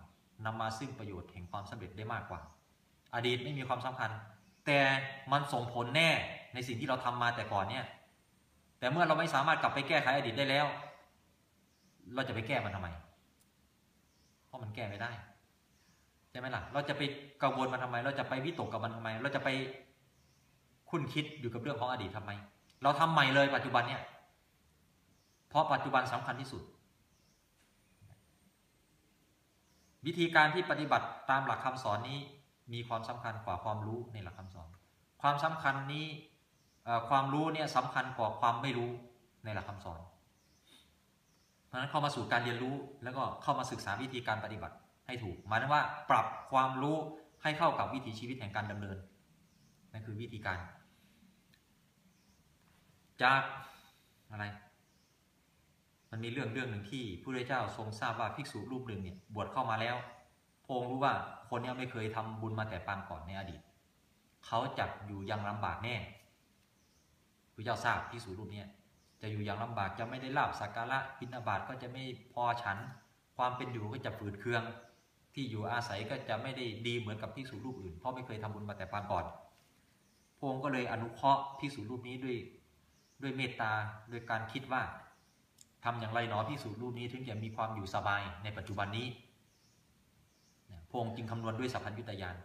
นำมาซึ่งประโยชน์แห่งความสำเร็จได้มากกว่า อดีตไม่มีความสำคัญ แต่มันส่งผลแน่ในสิ่งที่เราทำมาแต่ก่อนเนี่ยแต่เมื่อเราไม่สามารถกลับไปแก้ไขอดีตได้แล้ว เราจะไปแก้มันทำไม เพราะมันแก้ไม่ได้ ช่ไหมล่ะ เราจะไปกังวลมันทำไม เราจะไปวิตกกับมันทำไม เราจะไปคุ้นคิดอยู่กับเรื่องของอดีตทำไม เราทำใหม่เลยปัจจุบันเนี่ย เพราะปัจจุบันสำคัญที่สุด วิธีการที่ปฏิบัติตามหลักคำสอนนี้มีความสำคัญกว่าความรู้ในหลักคำสอน ความสำคัญนี้ความรู้เนี่ยสำคัญกว่าความไม่รู้ในหลักคำสอน เพราะฉะนั้นเข้ามาสู่การเรียนรู้แล้วก็เข้ามาศึกษาวิธีการปฏิบัติ ให้ถูกหมายถึงว่าปรับความรู้ให้เข้ากับวิถีชีวิตแห่งการดำเนินนั่นคือวิธีการ จากอะไร มันมีเรื่องเรื่องหนึ่งที่พระพุทธเจ้าทรงทราบว่าภิกษุรูปหนึ่งเนี่ยบวชเข้ามาแล้วพงรู้ว่าคนนี้ไม่เคยทำบุญมาแต่ปางก่อนในอดีต เขาจะอยู่อยังลำบากแน่พระเจ้าทราบพิสูจรูปเนี้ยจะอยู่อย่างลำบากจะไม่ได้ลาบสักการะบิณฑบาตก็จะไม่พอฉัน ความเป็นอยู่ก็จะฝืดเคือง ที่อยู่อาศัยก็จะไม่ได้ดีเหมือนกับพิสูจรูปอื่น เพราะไม่เคยทำบุญมาแต่ปางก่อน พระองค์ก็เลยอนุเคราะห์พิสูจรูปนี้ด้วยด้วยเมตตาโดยการคิดว่าทำอย่างไรหนอพิสูจรูปนี้ถึงจะมีความอยู่สบายในปัจจุบันนี้พระองค์จึงคำนวณด้วยสัพพัญญุตญาณ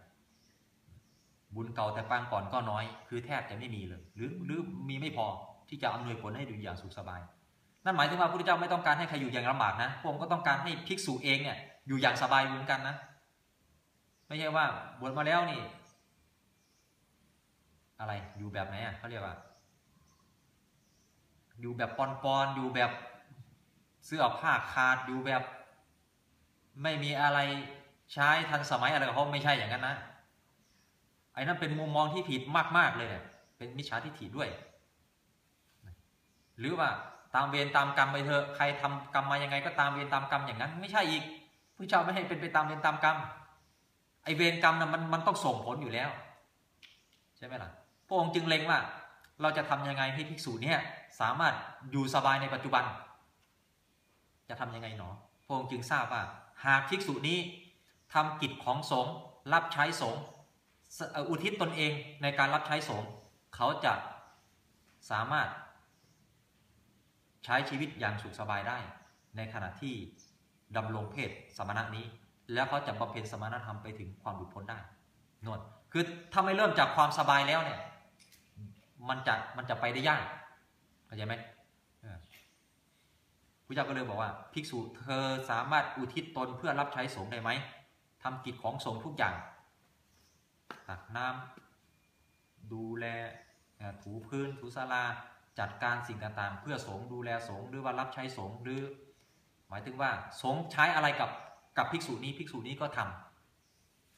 บุญเก่าแต่ปางก่อนก็น้อย คือแทบจะไม่มีเลย หรือหรือมีไม่พอที่จะอำนวยผลให้อยู่อย่างสุขสบาย นั่นหมายถึงว่าพระพุทธเจ้าไม่ต้องการให้ใครอยู่อย่างลำบากนะพระองค์ก็ต้องการให้ภิกษุเองเนี่ย อยู่อย่างสบายเหมือนกันนะ ไม่ใช่ว่าบวชมาแล้วนี่ อะไรอยู่แบบไหนอะเขาเรียกว่า อยู่แบบปอนปอนอยู่แบบเสื้อผ้าขาดอยู่แบบ ไม่มีอะไรใช้ทันสมัยอะไรกับเขาไม่ใช่อย่างนั้นนะไอ้นั่นเป็นมุมมองที่ผิดมาก ๆ เลย เป็นมิจฉาทิฏฐิด้วย หรือว่าตามเวรตามกรรมไปเถอะ ใครทำกรรมมายังไงก็ตามเวรตามกรรมอย่างนั้น ไม่ใช่อีก พระเจ้าไม่ให้เป็นไปตามเวรตามกรรม ไอเวรกรรมนะมันมันต้องส่งผลอยู่แล้ว ใช่ไหมล่ะ พระองค์จึงเล็งว่า เราจะทำยังไงให้ภิกษุเนี่ยสามารถอยู่สบายในปัจจุบัน จะทำยังไงหนอ พระองค์จึงทราบว่า หากภิกษุนี้ทำกิจของสงฆ์รับใช้สงฆ์อุทิศตนเองในการรับใช้สงฆ์เขาจะสามารถใช้ชีวิตอย่างสุขสบายได้ ในขณะที่ ดำรงเพศสมณะนี้ แล้วเขาจะบำเพ็ญสมณธรรมไปถึงความหลุดพ้นได้นวดคือถ้าไม่เริ่มจากความสบายแล้วเนี่ย มันจะมันจะไปได้ยากเข้าใจไหมพระเจ้าก็เลยบอกว่า ภิกษุเธอสามารถอุทิศตนเพื่อรับใช้สงฆ์ได้ไหมทำกิจของสงฆ์ทุกอย่างตักน้ำดูแลถูพื้นถูศาลาจัดการสิ่งต่างๆ เพื่อสงฆ์ดูแลสงฆ์หรือว่ารับใช้สงฆ์หรือ มายถึงว่าสงใช้อะไรกับกับภิกษุนี้ภิกษุนี้ก็ท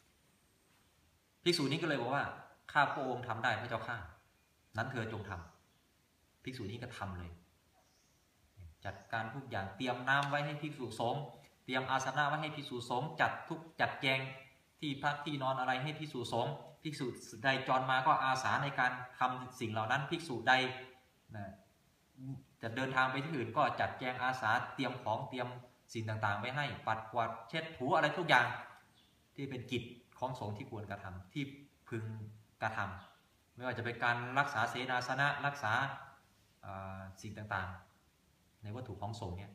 ำภิกษุนี้ก็เลยบอกว่าข้าพระองค์ทำได้พระเจ้าข้านั้นเธอจงทำภิกษุนี้ก็ทำเลย จัดการทุกอย่างเตรียมน้ำไว้ให้ภิกษุสงฆ์เตรียมอาสนะไว้ให้ภิกษุสงฆ์จัดทุกจัดแจงที่พักที่นอนอะไรให้ภิกษุสงฆ์ภิกษุใดจรมาก็อาสาในการทำสิ่งเหล่านั้นภิกษุใด จะเดินทางไปที่อื่นก็จัดแจงอาสาเตรียมของเตรียมสิ่งต่างๆ ไว้ให้ปัดกวาดเช็ดถูอะไรทุกอย่าง ที่เป็นกิจของสงฆ์ที่ควรกระทำที่พึงกระทำไม่ว่าจะเป็นการรักษาเสนาสนะรักษาสิ่งต่างๆ ในวัตถุของสงฆ์เนี่ย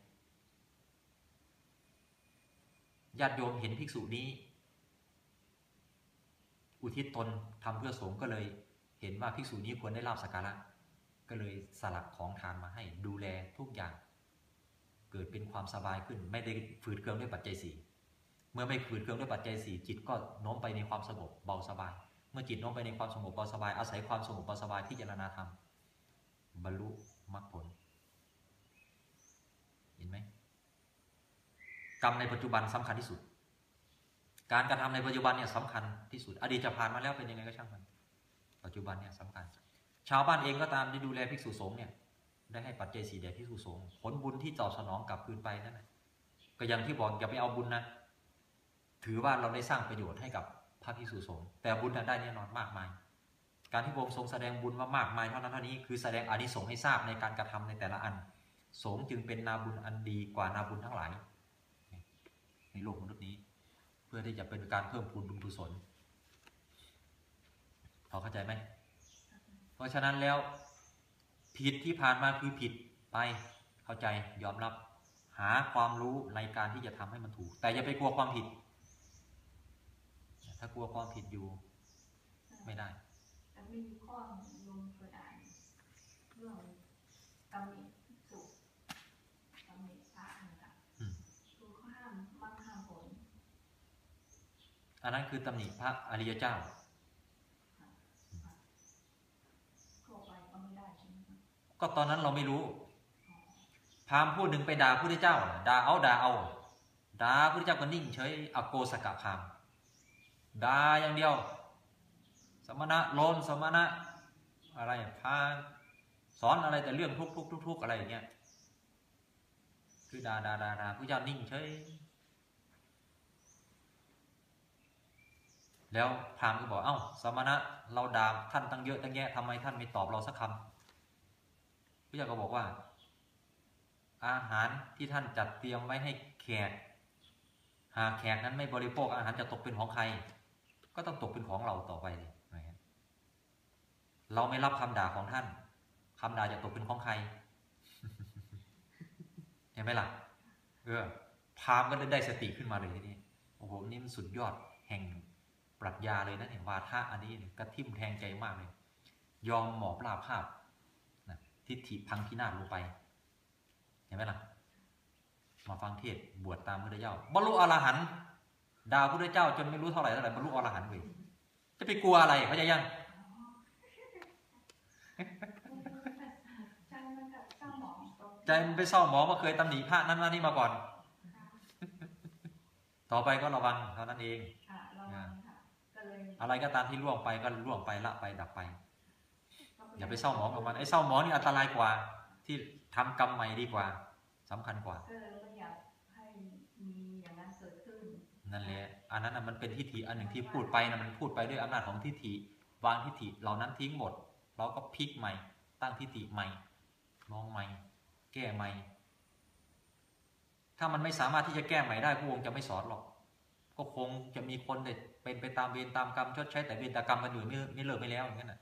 ญาติโยมเห็นภิกษุนี้ อุทิศตนทำเพื่อสงฆ์ก็เลย เห็นว่าภิกษุนี้ควรได้รับสักการะ ก็เลยสลักของทานมาให้ดูแลทุกอย่าง เกิดเป็นความสบายขึ้น ไม่ได้ฝืดเคืองด้วยปัจจัยสี่เมื่อไม่ฝืดเคืองด้วยปัจจัยสี่จิตก็โน้มไปในความสงบเบาสบาย เมื่อจิตโน้มไปในความสงบเบาสบาย อาศัยความสงบเบาสบายที่เจรณาธรรมบรรลุมรรคผล เห็นไหมกรรมในปัจจุบันสำคัญที่สุด การกระทำในปัจจุบันเนี่ยสำคัญที่สุด อดีตจะผ่านมาแล้วเป็นยังไงก็ช่างมัน ปัจจุบันเนี่ยสำคัญ ชาวบ้านเองก็ตามที่ดูแลภิกษุสงฆ์เนี่ย ได้ให้ปัจเจัยสีแด่ภิกษุสงฆ์ผลบุญที่ตอบสนองกลับคืนไปนั่นแหละก็อย่างที่บอกอย่าไปเอาบุญนะ ถือว่าเราได้สร้างประโยชน์ให้กับพระภิกษุสงฆ์แต่บุญนั้นได้แน่นอนมากมาย การที่พระองค์ทรงแสดงบุญว่ามากมายเท่านั้นเท่านี้คือแสดงอนิสงส์ให้ทราบในการกระทำในแต่ละอัน สงฆ์จึงเป็นนาบุญอันดีกว่านาบุญทั้งหลาย ในโลกมนุษย์นี้ เพื่อที่จะเป็นการเพิ่มพูนบุญกุศลพอเข้าใจไหม ราะฉะนั้นแล้วผิดที่ผ่านมาคือผิดไปเข้าใจยอมรับ หาความรู้ในการที่จะทำให้มันถูก แต่อย่าไปกลัวความผิด ถ้ากลัวความผิดอยู่ไม่ได้แต่ไม่มีข้อโยมเคยอ่านเรื่องตำหนิภิกษุตำหนิพระนะคะอืมคือเขาห้ามมักห้ามผลอันนั้นคือตำหนิพระอริยเจ้า ทั่วไปก็ไม่ได้ใช่ไหมคะ ก็ตอนนั้นเราไม่รู้ พามผู้หนึ่งไปด่าพระพุทธเจ้าด่าเอาด่าเอาด่าพระพุทธเจ้าก็นิ่งเฉยอโกสกะพามด่าอย่างเดียว สมณะโลนสมณะอะไรพาสอนอะไรแต่เรื่องทุกทุกทุกทุกอะไรอย่างเงี้ยคือด่าด่าด่าด่าพระเจ้านิ่งเฉยแล้วพามก็บอกเอ้า สมณะเราด่าท่านตั้งเยอะตั้งแยะทำไมท่านไม่ตอบเราสักคำ พระเจ้าก็บอกว่า อาหารที่ท่านจัดเตรียมไว้ให้แขก หากแขกนั้นไม่บริโภคอาหารจะตกเป็นของใคร ก็ต้องตกเป็นของเราต่อไปนะครับเราไม่รับคำด่าของท่านคำด่าจะตกเป็นของใครเห็นไหมล่ะเออพามก็ได้สติขึ้นมาเลยทีนี้โอ้โหนี่มันสุดยอดแห่งปรัชญาเลยนะเห็นวาทะอันนี้กระทิ่มแทงใจมากเลย ยอมหมอบราภาพ ทิฏฐิพังพินาศลงไป เห็นไหมล่ะ มาฟังเทศน์บวชตามพระเจ้าบรรลุอรหันต์ดาวพระเจ้าจนไม่รู้เท่าไหร่เท่าไหร่บรรลุอรหันต์เว้ยจะไปกลัวอะไรเขาใจยังใจมันก็เศร้าหมองตรงใจมันไปเศร้าหมองว่าเคยตำหนิพระนั้นว่านี่มาก่อน ต่อไปก็ระวังเท่านั้นเองค่ะระวังค่ะก็เลยอะไรก็ตามที่ล่วงไปก็ล่วงไปละไปดับไป อย่าไปเศร้าหมองกับมันไอ้เศร้าหมองนี่อันตรายกว่า ที่ทำกรรมใหม่ดีกว่าสำคัญกว่าก็เลยไม่อยากให้มีอย่างนั้นเกิดขึ้นนั่นแหละอันนั้นน่ะมันเป็นทิฏฐิอันหนึ่งที่พูดไปนะมันพูดไปด้วยอำนาจของทิฏฐิวางทิฏฐิเหล่านั้นทิ้งหมด เราก็พลิกใหม่ ตั้งทิฏฐิใหม่มองใหม่ แก้ใหม่ ถ้ามันไม่สามารถที่จะแก้ใหม่ได้พระองค์จะไม่สอนหรอก ก็คงจะมีคนเด็ดเป็นไปตามเวรตามกรรมชดใช้แต่เวรแต่กรรมกันอยู่ไม่ไม่เลิกไม่แล้วอย่างนั้นน่ะ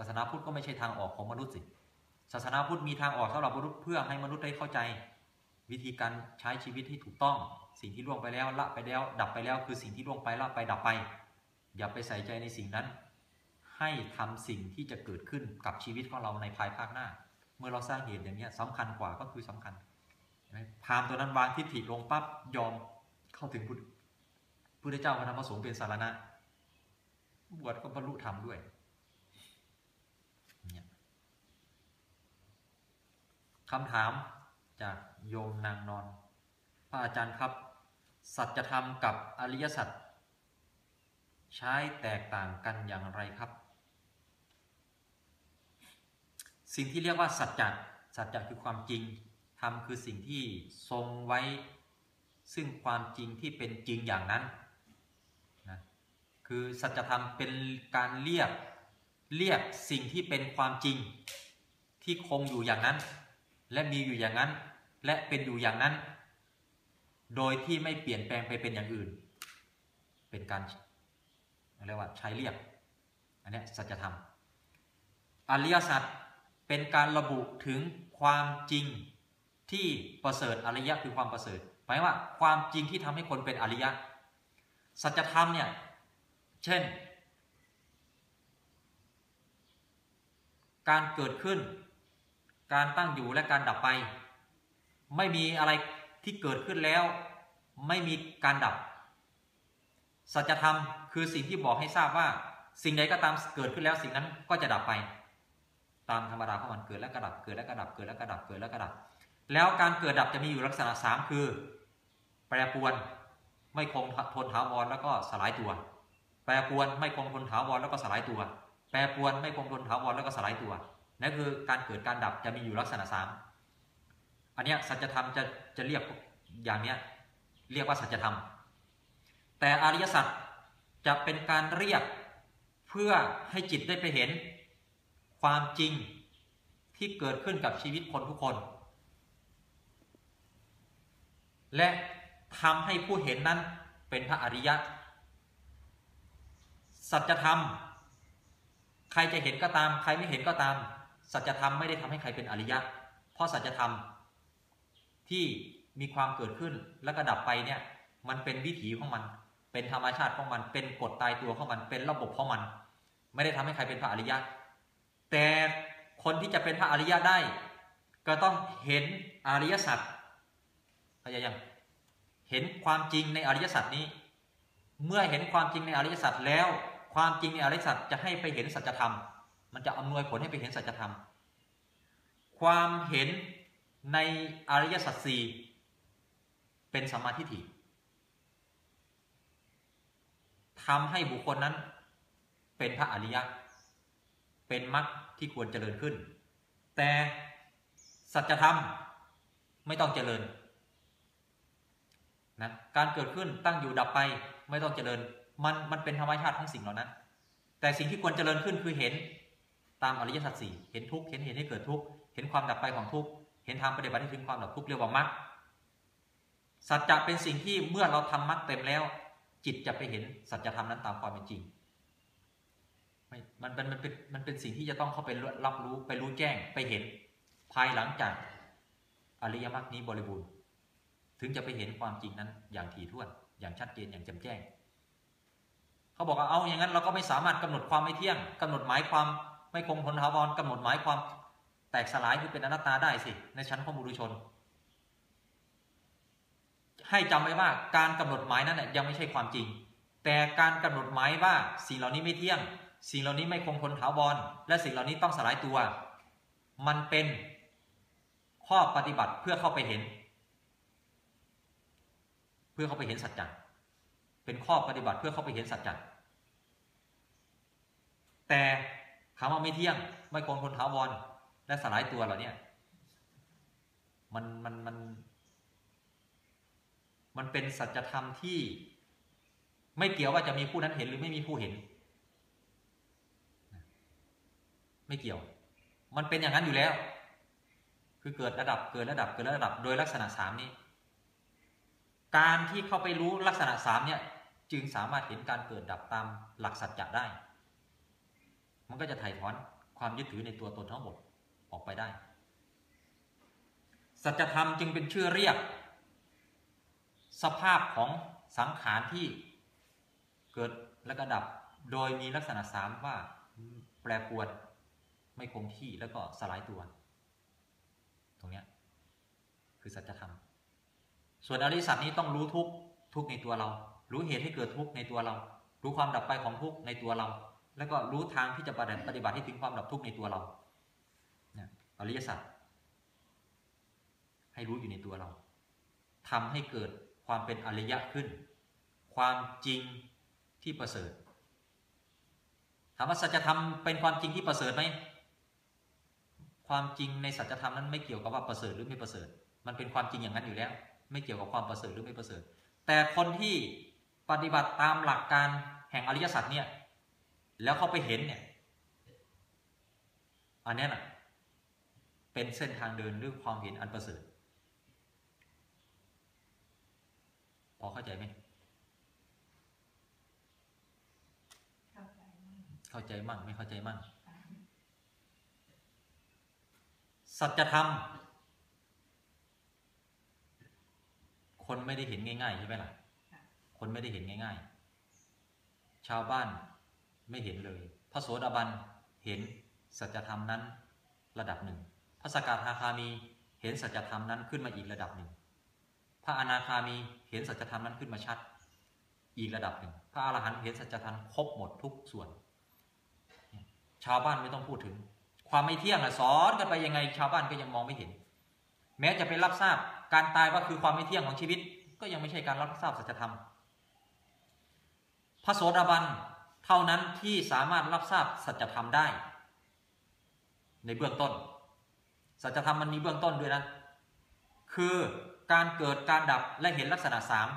ศาสนาพุทธก็ไม่ใช่ทางออกของมนุษย์สิ ศาสนาพุทธมีทางออกสำหรับมนุษย์เพื่อให้มนุษย์ได้เข้าใจ วิธีการใช้ชีวิตให้ถูกต้อง สิ่งที่ล่วงไปแล้วละไปแล้ว ดับไปแล้วคือสิ่งที่ล่วงไปละไปดับไป อย่าไปใส่ใจในสิ่งนั้น ให้ทำสิ่งที่จะเกิดขึ้นกับชีวิตของเราในภายภาคหน้า เมื่อเราสร้างเหตุอย่างนี้ยสำคัญกว่าก็คือสำคัญพามตัวนั้นวางทิฏฐิลงปั๊บยอมเข้าถึงพุทธพุทธเจ้าพระธรรมพระสงฆ์เป็นสารณะบวชก็บรรลุธรรมด้วย คำถามจากโยมนางนอน พระอาจารย์ครับ สัจธรรมกับอริยสัจใช้แตกต่างกันอย่างไรครับ สิ่งที่เรียกว่าสัจจะสัจจะคือความจริงธรรมคือสิ่งที่ทรงไว้ ซึ่งความจริงที่เป็นจริงอย่างนั้นนะคือสัจธรรมเป็นการเรียกเรียกสิ่งที่เป็นความจริงที่คงอยู่อย่างนั้น และมีอยู่อย่างนั้น และเป็นอยู่อย่างนั้น โดยที่ไม่เปลี่ยนแปลงไปเป็นอย่างอื่น เป็นการเรียกว่าใช้เรียกอันนี้สัจธรรม อริยสัจเป็นการระบุถึงความจริงที่ประเสริฐอริยะคือความประเสริฐหมายว่าความจริงที่ทำให้คนเป็นอริยะ สัจธรรมเนี่ยเช่น การเกิดขึ้น การตั้งอยู่และการดับไป ไม่มีอะไรที่เกิดขึ้นแล้ว ไม่มีการดับ สัจธรรมคือสิ่งที่บอกให้ทราบว่า สิ่งใดก็ตามเกิดขึ้นแล้วสิ่งนั้นก็จะดับไป ตามธรรมดาของมันเกิดแล้วก็ดับเกิดแล้วก็ดับเกิดแล้วก็ดับเกิดแล้วก็ดับ แล้วการเกิดดับจะมีอยู่ลักษณะสามคือ แปรปรวนไม่คงทนถาวรแล้วก็สลายตัว แปรปรวนไม่คงทนถาวรแล้วก็สลายตัว แปรปรวนไม่คงทนถาวรแล้วก็สลายตัว นั่นคือการเกิดการดับจะมีอยู่ลักษณะสามอันเนี้ยสัจธรรมจะจะเรียกอย่างเนี้ยเรียกว่าสัจธรรม แต่อริยสัจจะเป็นการเรียกเพื่อให้จิตได้ไปเห็นความจริงที่เกิดขึ้นกับชีวิตคนทุกคน และทำให้ผู้เห็นนั้นเป็นพระอริยะ สัจธรรม ใครจะเห็นก็ตาม ใครไม่เห็นก็ตาม สัจธรรมไม่ได้ทำให้ใครเป็นอริยะ เพราะสัจธรรมที่มีความเกิดขึ้นแล้วก็ดับไปเนี่ยมันเป็นวิถีของมัน เป็นธรรมชาติของมัน เป็นกฎตายตัวของมัน เป็นระบบของมัน ไม่ได้ทำให้ใครเป็นพระอริยะ แต่คนที่จะเป็นพระอริยะได้ ก็ต้องเห็นอริยสัจเข้ายังเห็นความจริงในอริยสัจนี้ เมื่อเห็นความจริงในอริยสัจแล้ว ความจริงในอริยสัจจะให้ไปเห็นสัจธรรม มันจะอำนวยผลให้ไปเห็นสัจธรรม ความเห็นในอริยสัจสี่เป็นสมมาทิฏฐิทำให้บุคคลนั้นเป็นพระอริยะ เป็นมรรคที่ควรเจริญขึ้น แต่สัจธรรมไม่ต้องเจริญนะการเกิดขึ้นตั้งอยู่ดับไปไม่ต้องเจริญ มันมันเป็นธรรมชาติของสิ่งเหล่านั้น แต่สิ่งที่ควรเจริญขึ้นคือเห็น ตามอริยสัจสี่เห็นทุกข์เห็นเหตุให้เกิดทุกข์เห็นความดับไปของทุกข์เห็นทางปฏิบัติให้ถึงความดับทุกข์เรียกว่ามรรคสัจจะเป็นสิ่งที่เมื่อเราทำมรรคเต็มแล้ว จิตจะไปเห็นสัจธรรมนั้นตามความเป็นจริงม่มันเป็นมันเป็นมันเป็นสิ่งที่จะต้องเข้าไปรับรู้ไปรู้แจ้งไปเห็นภายหลังจากอริยมรรคนี้บริบูรณ์ ถึงจะไปเห็นความจริงนั้นอย่างถี่ถ้วน อย่างชัดเจนอย่างแจ่มแจ้ง เขาบอกว่าเอาอย่างนั้นเราก็ไม่สามารถกำหนดความไม่เที่ยงกำหนดหมายความ ไม่คงทนถาวรกำหนดหมายความแตกสลายคือเป็นอนัตตาได้สิ ในชั้นของบุรุชน ให้จำไว้ว่าการกำหนดหมายนั้นเนี่ยยังไม่ใช่ความจริง แต่การกำหนดหมายว่าสิ่งเหล่านี้ไม่เที่ยง สิ่งเหล่านี้ไม่คงทนถาวรและสิ่งเหล่านี้ต้องสลายตัว มันเป็นข้อปฏิบัติเพื่อเข้าไปเห็น เพื่อเข้าไปเห็นสัจจะเป็นข้อปฏิบัติเพื่อเข้าไปเห็นสัจจะแต่ คำว่าไม่เที่ยง ไม่คงทนถาวรและสลายตัวเหล่านี้มันมันมัน มันเป็นสัจธรรมที่ ไม่เกี่ยวว่าจะมีผู้นั้นเห็นหรือไม่มีผู้เห็น ไม่เกี่ยว มันเป็นอย่างนั้นอยู่แล้ว คือเกิดระดับเกิดระดับเกิดระดับโดยลักษณะสามนี้ การที่เข้าไปรู้ลักษณะสามเนี่ย จึงสามารถเห็นการเกิดดับตามหลักสัจจะได้ มันก็จะถ่ายถอนความยึดถือในตัวตนทั้งหมดออกไปได้ สัจธรรมจึงเป็นชื่อเรียก สภาพของสังขารที่เกิดและกระดับ โดยมีลักษณะสามว่าแปรปรวนไม่คงที่แล้วก็สลายตัว ตรงนี้คือสัจธรรม ส่วนอริสัตนี้ต้องรู้ทุกทุกในตัวเรา รู้เหตุให้เกิดทุกในตัวเรา รู้ความดับไปของทุกในตัวเรา แล้วก็รู้ทางที่จะปฏิบัติให้ถึงความดับทุกในตัวเราเนี่ยอริยสัจให้รู้อยู่ในตัวเราทำให้เกิดความเป็นอริยะขึ้น ความจริงที่ประเสริฐถามว่าสัจธรรมเป็นความจริงที่ประเสริฐไหมความจริงในสัจธรรมนั้นไม่เกี่ยวกับว่าประเสริฐหรือไม่ประเสริฐ มันเป็นความจริงอย่างนั้นอยู่แล้ว ไม่เกี่ยวกับความประเสริฐหรือไม่ประเสริฐ แต่คนที่ปฏิบัติตามหลักการแห่งอริยสัจเนี่ย แล้วเขาไปเห็นเนี่ย อันนี้น่ะเป็นเส้นทางเดินหรือความเห็นอันประเสริฐพอเข้าใจไหมเข้าใจมากเข้าใจมั่งไม่เข้าใจมั่งค่ะสัจธรรมคนไม่ได้เห็นง่ายๆใช่ไหมล่ะ คนไม่ได้เห็นง่าย ๆ ชาวบ้าน ไม่เห็นเลย พระโสดาบันเห็นสัจธรรมนั้นระดับหนึ่ง พระสกทาคามีเห็นสัจธรรมนั้นขึ้นมาอีกระดับหนึ่ง พระอนาคามีเห็นสัจธรรมนั้นขึ้นมาชัด อีกระดับหนึ่ง พระอรหันต์เห็นสัจธรรมครบหมดทุกส่วน ชาวบ้านไม่ต้องพูดถึง ความไม่เที่ยงอะสอนกันไปยังไง ชาวบ้านก็ยังมองไม่เห็น แม้จะไปรับทราบการตายว่าคือความไม่เที่ยงของชีวิต ก็ยังไม่ใช่การรับทราบสัจธรรม พระโสดาบัน ท่านั้นที่สามารถรับทราบสัจธรรมได้ ในเบื้องต้น สัจธรรมมันมีเบื้องต้นด้วยนะ คือการเกิดการดับและเห็นลักษณะสาม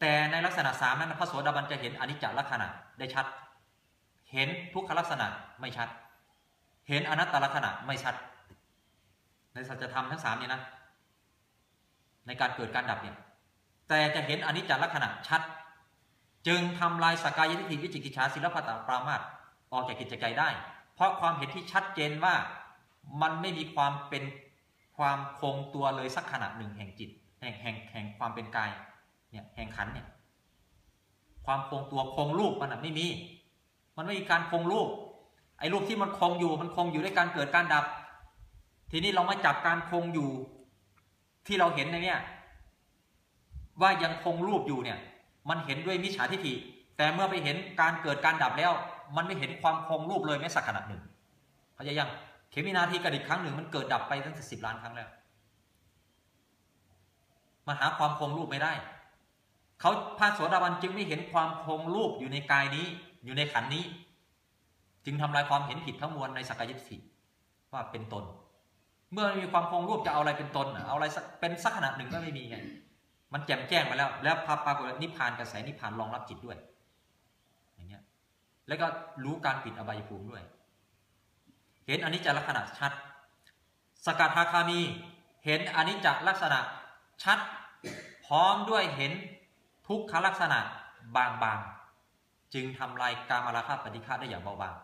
แต่ในลักษณะสามนั้นพระโสดาบันจะเห็นอนิจจลักษณะได้ชัด เห็นทุกขลักษณะไม่ชัด เห็นอนัตตลักษณะไม่ชัด ในสัจธรรมทั้งสามนี้นะในการเกิดการดับเนี่ยแต่จะเห็นอนิจจลักษณะชัด จึงทำลายสกายทิฏฐิวิจิกิจฉาศิลปะตปรามาตออกจากกิจใจได้ เพราะความเห็นที่ชัดเจนว่ามันไม่มีความเป็นความคงตัวเลยสักขณะหนึ่งแห่งจิต แห่งแห่งแห่งความเป็นกายเนี่ยแห่งขันเนี่ยความคงตัวคงรูปมันไม่มี มันไม่มีการคงรูปไอ้รูปที่มันคงอยู่มันคงอยู่ด้วยการเกิดการดับ ทีนี้เรามาจับการคงอยู่ที่เราเห็นในเนี่ยว่ายังคงรูปอยู่เนี่ย มันเห็นด้วยมิจฉาทิฏฐิ แต่เมื่อไปเห็นการเกิดการดับแล้ว มันไม่เห็นความคงรูปเลยแม้สักขณะหนึ่งเขาใจยังเขมินาทีกระดิกครั้งหนึ่งมันเกิดดับไปตั้งแต่สิบล้านครั้งแล้ว มันหาความคงรูปไม่ได้ เขาพระโสดาบันจึงไม่เห็นความคงรูปอยู่ในกายนี้ อยู่ในขันนี้ จึงทำลายความเห็นผิดทั้งมวลในสักกายทิฏฐิว่าเป็นตน เมื่อมีความคงรูปจะเอาอะไรเป็นตนเอาอะไรเป็นสักขณะหนึ่งก็ไม่มีไง มันแจ่มแจ้งไปแล้ว แล้วพาปรากฏนิพพานกระแสนิพพานรองรับจิตด้วย อย่างนี้แล้วก็รู้การปิดอบายภูมิด้วย เห็นอนิจจลักษณะชัด สกัดทาคามี เห็นอนิจจลักษณะชัด พร้อมด้วยเห็นทุกขลักษณะบางๆ จึงทำลายกามราคะปฏิฆาได้อย่างเบาบาง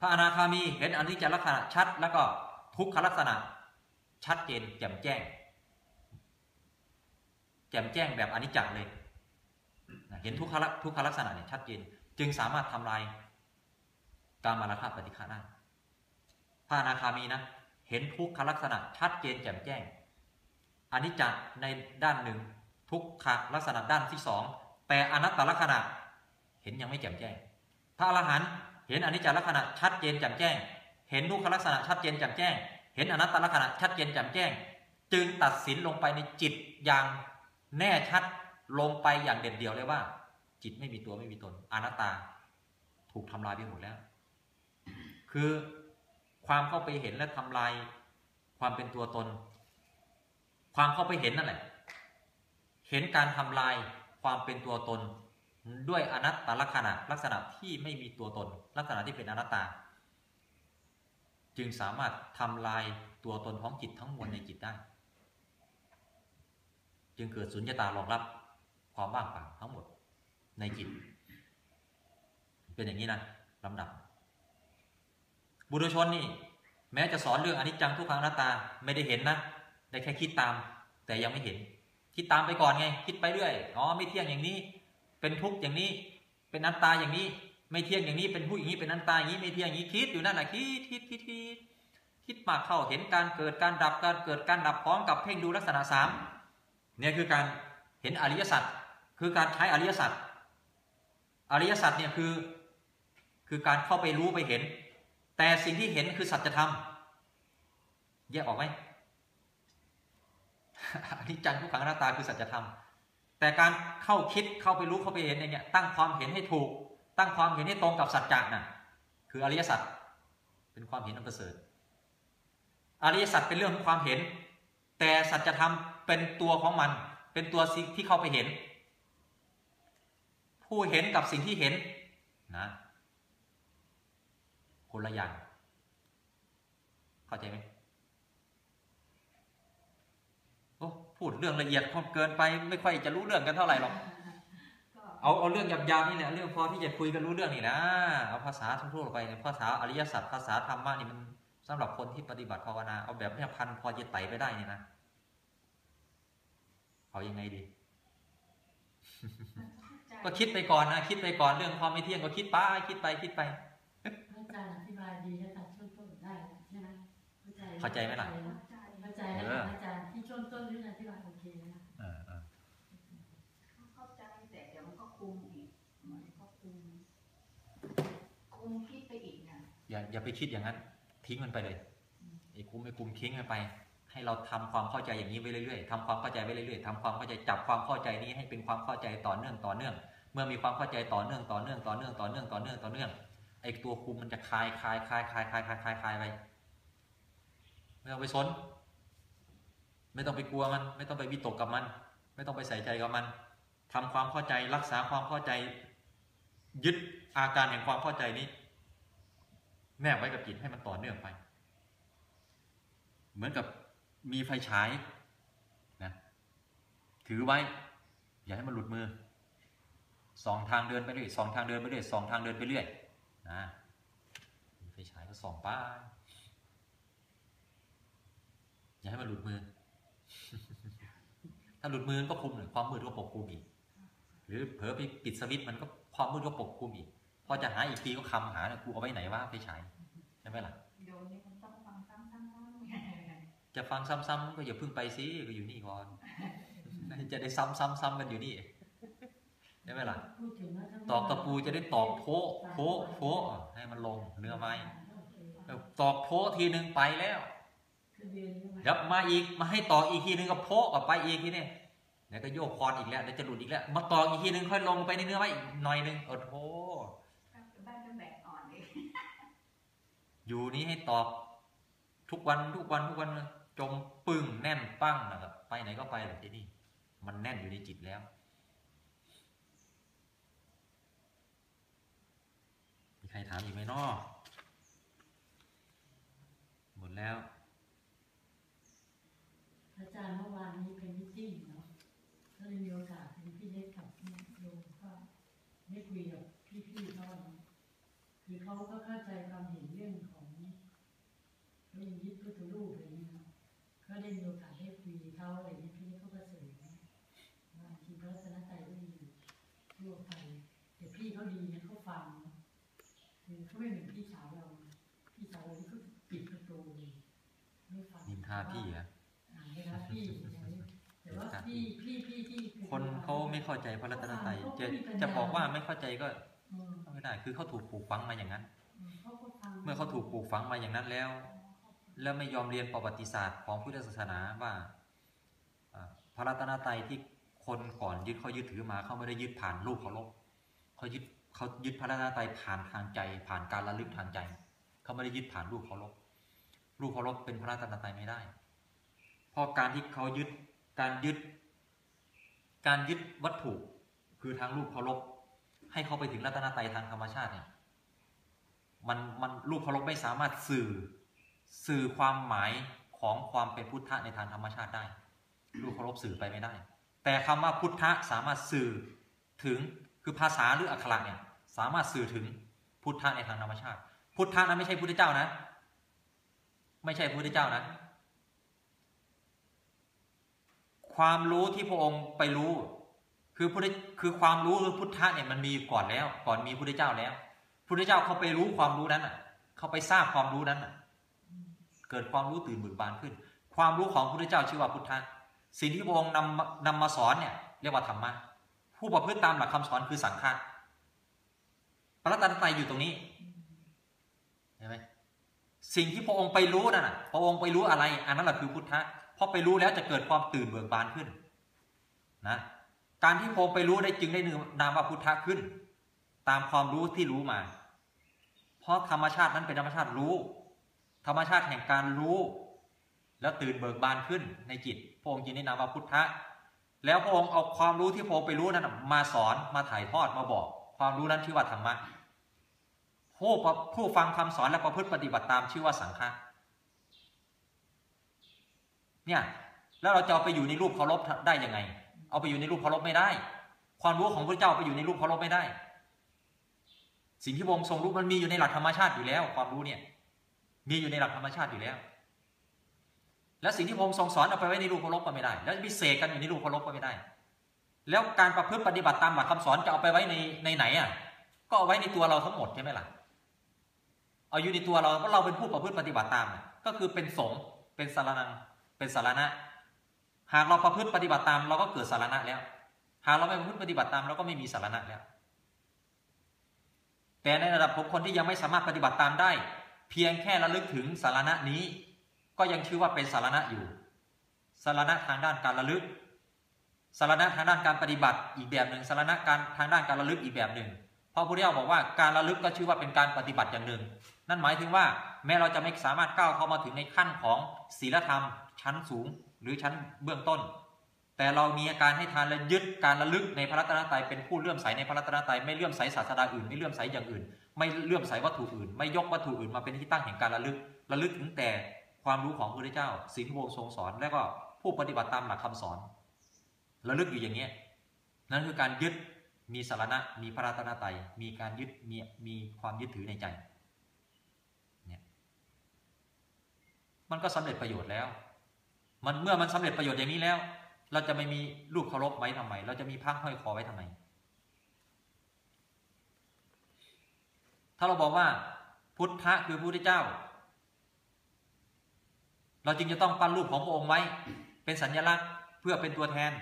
พระอนาคามีเห็นอนิจจลักษณะชัด แล้วก็ทุกขลักษณะชัดเจนแจ่มแจ้ง แจ่มแจ้งแบบอนิจจเลยเห็นทุกขลักทุกขลักษณะเนี่ยชัดเจน จึงสามารถทำลายการมาราคะปฏิฆาได้พระอนาคามีนะเห็นทุกขลักษณะชัดเจนแจ่มแจ้งอนิจจในด้านหนึ่ง ทุกขลักษณะด้านที่สองแต่อนัตตลักษณะเห็นยังไม่แจ่มแจ้ง พระอรหันต์เห็นอนิจจลักษณะชัดเจนแจ่มแจ้ง เห็นทุกขลักษณะชัดเจนแจ่มแจ้ง เห็นอนัตตลักษณะชัดเจนแจ่มแจ้ง จึงตัดสินลงไปในจิตอย่าง แน่ชัดลงไปอย่างเด่นเดียวเลยว่า จิตไม่มีตัวไม่มีตนอนัตตา ถูกทำลายไปหมดแล้ว คือความเข้าไปเห็นและทำลายความเป็นตัวตน ความเข้าไปเห็นนั่นแหละ เห็นการทำลายความเป็นตัวตน ด้วยอนัตตลักษณะลักษณะที่ไม่มีตัวตน ลักษณะที่เป็นอนัตตา จึงสามารถทำลายตัวตนของจิตทั้งมวลในจิตได้ จึงเกิดสุญญตารองรับความว่างเปล่าทั้งหมดในจิต เป็นอย่างนี้นะลำดับ บุรุชนนี่ แม้จะสอนเรื่องอนิจจังทุกขังอนัตตาไม่ได้เห็นนะได้แค่คิดตาม แต่ยังไม่เห็น คิดตามไปก่อนไง คิดไปเรื่อยอ๋อไม่เที่ยงอย่างนี้ เป็นทุกข์อย่างนี้ เป็นอนัตตาอย่างนี้ ไม่เที่ยงอย่างนี้เป็นผู้อย่างนี้เป็นอนัตตาอย่างนี้ไม่เที่ยงอย่างนี้คิดอยู่นั่นแหละคิดคิดคิดคิดคิดมากเข้าเห็นการเกิดการดับการเกิดการดับพร้อมกับเพ่งดูลักษณะสาม เนี่ยคือการเห็นอริยสัจคือการใช้อริยสัจอริยสัจเนี่ยคือคือการเข้าไปรู้ไปเห็น แต่สิ่งที่เห็นคือสัจธรรมแยกออกไหมอน,นิจจังทุกขังอนัตตาคือสัจธรรม แต่การเข้าคิดเข้าไปรู้เข้าไปเห็นเนี่ยตั้งความเห็นให้ถูก ตั้งความเห็นให้ตรงกับสัจจะน่ะคืออริยสัจเป็นความเห็นอันประเสริฐอริยสัจเป็นเรื่องของความเห็น แต่สัจธรรม เป็นตัวของมัน เป็นตัวสิ่งที่เข้าไปเห็น ผู้เห็นกับสิ่งที่เห็นนะคนละอย่างเข้าใจไหมโอ้พูดเรื่องละเอียดเกินไป ไม่ค่อยจะรู้เรื่องกันเท่าไหร่หรอกเอาเอาเรื่องหยาบๆนี่แหละเรื่องพอที่จะคุยกันรู้เรื่องนี่นะเอาภาษาทั่วๆไปเนี่ยภาษาอริยสัจภาษาธรรมะนี่มันสำหรับคนที่ปฏิบัติภาวนาเอาแบบเนี้ยพันพอจะไต่ไปได้นี่นะ เอายังไงดี ก็คิดไปก่อนนะคิดไปก่อนเรื่องความไม่เที่ยงก็คิดไปคิดไปคิดไปอาจารย์อธิบายดีแล้วค่ะช่วงต้นได้ใช่ไหมเข้าใจไหมล่ะเข้าใจเข้าใจแล้วอาจารย์ที่ช่วงต้นนี่อธิบายโอเคนะเออเออเข้าใจแต่เดี๋ยวมันก็คุมอีกมันก็คุมคุมคิดไปอีกนะอย่าอย่าไปคิดอย่างนั้น ทิ้งมันไปเลยไอ้คุมไอ้คุมทิ้งมันไป ให้เราทำความเข้าใจอย่างนี้ไปเรื่อยๆทำความเข้าใจไปเรื่อยๆทำความเข้าใจจับความเข้าใจนี้ให้เป็นความเข้าใจต่อเนื่องต่อเนื่อง เมื่อมีความเข้าใจต่อเนื่องต่อเนื่องต่อเนื่องต่อเนื่องต่อเนื่องต่อเนื่องไอ้ตัวคุมมันจะคลายคลายคลายคลายคลายคลายคลายคลายไปไม่ต้องไปสนไม่ต้องไปกลัวมัน ไม่ต้องไปวิตกกับมัน ไม่ต้องไปใส่ใจกับมันทำความเข้าใจรักษาความเข้าใจ ยึดอาการแห่งความเข้าใจนี้ แนบไว้กับจิตให้มันต่อเนื่องไป เหมือนกับ มีไฟฉายนะถือไว้ อย่าให้มันหลุดมือสองทางเดินไปเรื่อยสองทางเดินไปเรื่อยสองทางเดินไปเรื่อยนะมีไฟฉายก็ส่องป้าอย่าให้มันหลุดมือ ถ้าหลุดมือก็คุมหนึ่งความมืดก็ปกคลุมอีก หรือเผลอไปปิดสวิตช์มันก็ความมืดก็ปกคลุมอีก พอจะหาอีกทีก็คำหาเนี่ยกูเอาไว้ไหนวะไฟฉายใช่ไหมล่ะ เดี๋ยวนี้มันต้องฟังซ้ำๆๆ จะฟังซ้ำๆก็อย่าเพิ่งไปสิก็อยู่นี่ก่อนจะได้ซ้ำๆๆกันอยู่นี่ใช่ไหมล่ะพูดถึงว่าถ้าตอกตะปูจะได้ตอกโพะโพะโพะให้มันลงเนื้อไม้ตอกโพะทีหนึ่งไปแล้วคือเรียนเดี๋ยวมาอีกมาให้ตอกอีกทีหนึ่งก็โพะก็ไปอีกทีนี่เดี๋ยวก็โยกคอนอีกแล้วเดี๋ยวจะหลุดอีกแล้วมาตอกอีกทีหนึ่งค่อยลงไปในเนื้อไม้อีกหน่อยหนึ่งโอ้โหๆบ้านก็แบกอ่อนเองอยู่นี้ให้ตอกทุกวันทุกวันทุกวัน จมปึ้งแน่นปั้งนะครับ ไปไหนก็ไปเลยที่นี่ มันแน่นอยู่ในจิตแล้ว มีใครถามอีกไหมนาะหมดแล้ว อาจารย์เมื่อวานนี้เป็นมิทติ้งเนาะก็เลยมีโอกาสเป็นพี่เล็กกับเนี่โยมก็ได้คุยกับพี่ๆเขาเนาะคือเขาก็เข้าใจความเห็นเรื่องของเรื่องยึดพุทธรูปอะไรอย่างเงี้ยเนาะ ก็ได้มีโอกาสได้คุยเขาอะไรอย่างเงี้ยพี่เล็กเขาก็เสริมนะว่าจริงๆพระรัตนตรัยก็มีอยู่ทั่วไป แต่พี่เขาดีนะเขาฟังเนาะคือเขาไม่เหมือนพี่สาวเรานะพี่สาวเราที่เขาปิดประตูเลยไม่ฟังนินทาพี่อะอ่าเวลาพี่แต่ว่าพี่พี่พี่ที่คนเขาไม่เข้าใจพระรัตนตรัยจะจะบอกว่าไม่เข้าใจก็อืมไม่ได้ คือเขาถูกปลูกฝังมาอย่างนั้นอืมเขาก็ฟังเมื่อเขาถูกปลูกฝังมาอย่างนั้นแล้ว แล้วไม่ยอมเรียนประวัติศาสตร์ของพุทธศาสนาว่าพระรัตนตรัยที่คนก่อนยึดเขายึดถือมาเขาไม่ได้ยึดผ่านรูปเคารพเขายึดเขายึดพระรัตนตรัยผ่านทางใจ ผ่านการระลึกทางใจเขาไม่ได้ยึดผ่านรูปเคารพรูปเคารพเป็นพระรัตนตรัยไม่ได้เพราะการที่เขายึดการยึด การยึดวัตถุคือทางรูปเคารพให้เขาไปถึงรัตนตรัยทางธรรมชาติเนี่ยมันมันรูปเคารพไม่สามารถสื่อ สื่อความหมายของความเป็นพุทธะในทางธรรมชาติได้รูปเคารพสื่อไปไม่ได้ แต่คำว่าพุทธะสามารถสื่อถึงคือภาษาหรืออักขระเนี่ยสามารถสื่อถึงพุทธะในทางธรรมชาติ พุทธะนั้นไม่ใช่พุทธเจ้านะ ไม่ใช่พุทธเจ้านะ ความรู้ที่พระองค์ไปรู้ คือพุทธคือความรู้หรือพุทธะเนี่ยมันมีก่อนแล้ว ก่อนมีพุทธเจ้าแล้วพุทธเจ้าเขาไปรู้ความรู้นั้นอะ เขาไปทราบความรู้นั้นอะ เกิดความรู้ตื่นเบิกบานขึ้น ความรู้ของพุทธเจ้าชื่อว่าพุทธะสิ่งที่พระองค์นำนำมาสอนเนี่ยเรียกว่าธรรมะผู้ประพฤติตามหลักคำสอนคือสังฆะพระรัตนตอยู่ตรงนี้เห็นไหมสิ่งที่พระองค์ไปรู้นั่นน่ะพระองค์ไปรู้อะไร อันนั้นแหละคือพุทธะพอไปรู้แล้วจะเกิดความตื่นเบิกบานขึ้นนะการที่พระองค์ไปรู้ได้จึงได้นามว่าพุทธะขึ้น ตามความรู้ที่รู้มา เพราะธรรมชาตินั้นเป็นธรรมชาติรู้ ธรรมชาติแห่งการรู้ แล้วตื่นเบิกบานขึ้นในจิตพระองค์จึงได้นามว่าพุทธะแล้วพระองค์เอาความรู้ที่พระองค์ไปรู้นั้นมาสอนมาถ่ายทอดมาบอก ความรู้นั้นชื่อว่าธรรมะผู้ผู้ฟังคำสอนและประพฤติปฏิบัติตามชื่อว่าสังฆะเนี่ยแล้วเราจะไปอยู่ในรูปเคารพได้ยังไง เอาไปอยู่ในรูปเคารพไม่ได้ ความรู้ของพระเจ้าไปอยู่ในรูปเคารพไม่ได้ สิ่งที่พระองค์ทรงรู้มันมีอยู่ในหลักธรรมชาติอยู่แล้ว ความรู้เนี่ย มีอยู่ในหลักธรรมชาติอยู่แล้ว แล้วสิ่งที่พระองค์ทรงสอนเอาไปไว้ในรูปเคารพก็ไม่ได้ แล้วพิเศษกันอยู่ในรูปเคารพก็ไม่ได้ แล้วการประพฤติปฏิบัติตามหลักคำสอนจะเอาไปไว้ในในไหนอะ ก็เอาไว้ในตัวเราทั้งหมดใช่ไหมล่ะ เอาอยู่ในตัวเราเพราะเราเป็นผู้ประพฤติปฏิบัติตาม ก็คือเป็นสงฆ์เป็นสารนัง เป็นสารณะ หากเราประพฤติปฏิบัติตาม เราก็เกิดสารณะแล้ว หากเราไม่ประพฤติปฏิบัติตามเราก็ไม่มีสารณะแล้ว แต่ในระดับบุคคลที่ยังไม่สามารถปฏิบัติตามได้ เพียงแค่ระลึกถึงสารณะนี้ ก็ยังชื่อว่าเป็นสารณะอยู่ สารณะทางด้านการระลึก สารณะทางด้านการปฏิบัติอีกแบบหนึ่งสารณะการทางด้านการระลึกอีกแบบหนึ่งเพราะพระพุทธเจ้าบอกว่าการระลึกก็ชื่อว่าเป็นการปฏิบัติอย่างหนึ่ง นั่นหมายถึงว่าแม้เราจะไม่สามารถก้าวเข้ามาถึงในขั้นของศีลธรรม ชั้นสูงหรือชั้นเบื้องต้น แต่เรามีอาการให้ทานและยึดการระลึกในพระรัตนตรัยเป็นผู้เลื่อมใสในพระรัตนตรัยไม่เลื่อมใสศาสดาอื่นไม่เลื่อมใสอย่างอื่น ไม่เลื่อมใสวัตถุอื่น ไม่ยกวัตถุอื่นมาเป็นที่ตั้งแห่งการระลึกระลึกถึงแต่ความรู้ของพระพุทธเจ้าสิ่งที่พระองค์ทรงสอนและก็ผู้ปฏิบัติตามหลักคำสอนระลึกอยู่อย่างนี้ยนั่นคือการยึดมีสารณะมีพระรัตนตรัยมีการยึดมีมีความยึดถือในใจเนี่ยมันก็สำเร็จประโยชน์แล้ว มันเมื่อมันสำเร็จประโยชน์อย่างนี้แล้ว เราจะไม่มีรูปเคารพไว้ทำไม เราจะมีพระห้อยคอไว้ทำไม ถ้าเราบอกว่าพุทธะคือพระพุทธเจ้า เราจึงจะต้องปั้นรูปของพระองค์ไว้ เป็นสัญลักษณ์เพื่อเป็นตัวแทน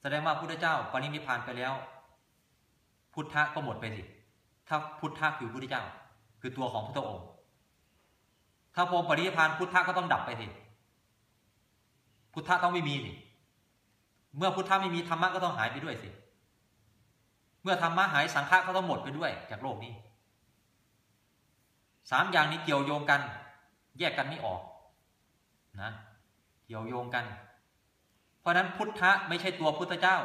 แสดงว่าพุทธเจ้าปรินิพพานไปแล้ว พุทธะก็หมดไปสิถ้าพุทธะคือพุทธเจ้า คือตัวของพุทธองค์ ถ้าพระองค์ปรินิพพานพุทธะก็ต้องดับไปสิพุทธะต้องไม่มีสิเมื่อพุทธะไม่มีธรรมะก็ต้องหายไปด้วยสิ เมื่อธรรมะหายสังฆะก็ต้องหมดไปด้วยจากโลกนี้ สามอย่างนี้เกี่ยวโยงกัน แยกกันไม่ออกนะเกี่ยวโยงกัน เพราะนั้นพุทธะไม่ใช่ตัวพุทธเจ้า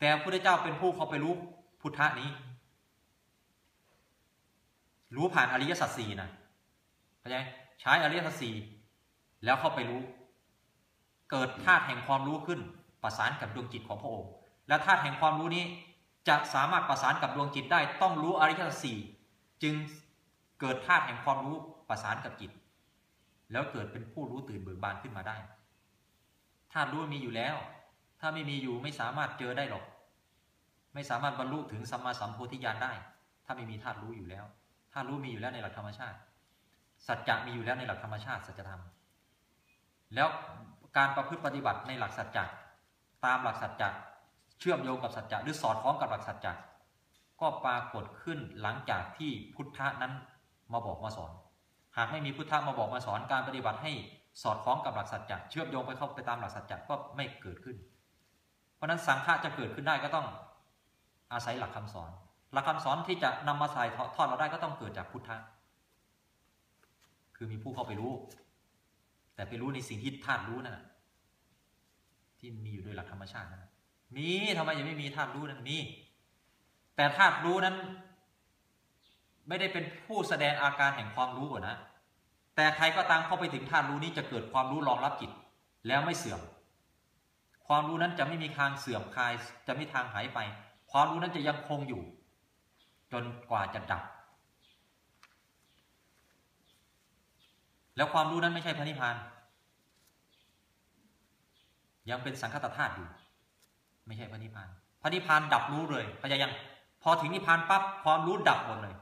แต่พุทธเจ้าเป็นผู้เขาไปรู้พุทธะนี้ รู้ผ่านอริยสัจสี่นะเข้าใจไหมใช้อริยสัจสี่แล้วเข้าไปรู้ เกิดธาตุแห่งความรู้ขึ้น ประสานกับดวงจิตของพระองค์ และธาตุแห่งความรู้นี้จะสามารถประสานกับดวงจิตได้ต้องรู้อริยสัจสี่จึง เกิดธาตุแห่งความรู้ประสานกับจิต แล้วเกิดเป็นผู้รู้ตื่นเบิกบานขึ้นมาได้ธาตุรู้มีอยู่แล้ว ถ้าไม่มีอยู่ไม่สามารถเจอได้หรอก ไม่สามารถบรรลุถึงสัมมาสัมโพธิญาณได้ ถ้าไม่มีธาตุรู้อยู่แล้วธาตุรู้มีอยู่แล้วในหลักธรรมชาติ สัจจะมีอยู่แล้วในหลักธรรมชาติสัจธรรม แล้วการประพฤติปฏิบัติในหลักสัจจะตามหลักสัจจะเชื่อมโยงกับสัจจะหรือสอดคล้องกับหลักสัจจะก็ปรากฏขึ้นหลังจากที่พุทธะนั้น มาบอกมาสอน หากไม่มีพุทธะมาบอกมาสอนการปฏิบัติให้สอดคล้องกับหลักสัจจะเชื่อมโยงไปเข้าไปตามหลักสัจจะก็ไม่เกิดขึ้น เพราะฉะนั้นสังฆะจะเกิดขึ้นได้ก็ต้องอาศัยหลักคำสอน หลักคำสอนที่จะนำมาใส่ทอดเราได้ก็ต้องเกิดจากพุทธะคือมีผู้เข้าไปรู้ แต่ไปรู้ในสิ่งที่ธาตุรู้นั่นนะที่มีอยู่โดยหลักธรรมชาตินะมีทำไมยังไม่มีธาตุรู้นั้นมีแต่ธาตุรู้นั้น ไม่ได้เป็นผู้แสดงอาการแห่งความรู้ก่อนะ แต่ใครก็ตามเข้าไปถึงธาตุรู้นี้จะเกิดความรู้รองรับจิต แล้วไม่เสื่อม ความรู้นั้นจะไม่มีทางเสื่อมคลาย จะไม่ทางหายไป ความรู้นั้นจะยังคงอยู่ จนกว่าจะดับ แล้วความรู้นั้นไม่ใช่พระนิพพาน ยังเป็นสังคตธาตุอยู่ ไม่ใช่พระนิพพาน พระนิพพานดับรู้เลยเข้ายัง พอถึงนิพพานปั๊บความรู้ดับหมดเลย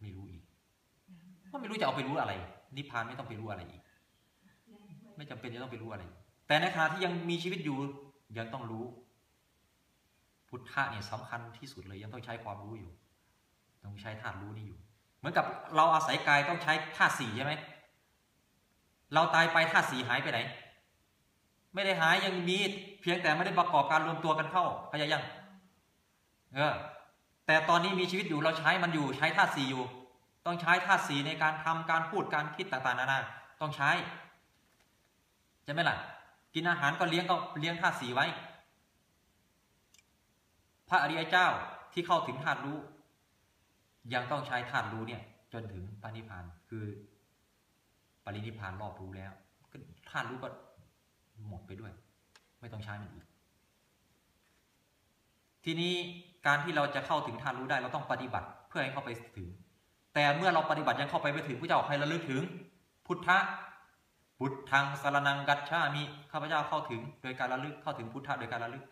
ไม่รู้อีก ก็ไม่รู้จะเอาไปรู้อะไร นิพพานไม่ต้องไปรู้อะไรอีก ไม่จำเป็นจะต้องไปรู้อะไร แต่ในขณะที่ยังมีชีวิตอยู่ยังต้องรู้ พุทธะเนี่ยสำคัญที่สุดเลยยังต้องใช้ความรู้อยู่ ต้องใช้ธาตุรู้นี่อยู่ เหมือนกับเราอาศัยกายต้องใช้ธาตุสี่ใช่ไหมเราตายไปธาตุสี่หายไปไหน ไม่ได้หายยังมีเพียงแต่ไม่ได้ประกอบการรวมตัวกันเข้าพยายังเออแต่ตอนนี้มีชีวิตอยู่เราใช้มันอยู่ใช้ธาตุสี่อยู่ ต้องใช้ธาตุสีในการทำการพูดการคิดต่างๆนานาต้องใช้ใช่ไหมล่ะ กินอาหารก็เลี้ยงก็เลี้ยงธาตุสีไว้ พระอริยเจ้าที่เข้าถึงธาตุรู้ ยังต้องใช้ธาตุรู้เนี่ย จนถึงปณิพานคือปรินิพานรอบรู้แล้วธาตุรู้ก็หมดไปด้วย ไม่ต้องใช้มันอีก ทีนี้การที่เราจะเข้าถึงธาตุรู้ได้เราต้องปฏิบัติเพื่อให้เข้าไปถึง แต่เมื่อเราปฏิบัติยังเข้าไปไม่ถึงพระเจ้าใครระลึกถึง พุทธะพุทธังสารนังกัจฉามิข้าพเจ้าเข้าถึง โดยการระลึกเข้าถึงพุทธะโดยการระลึก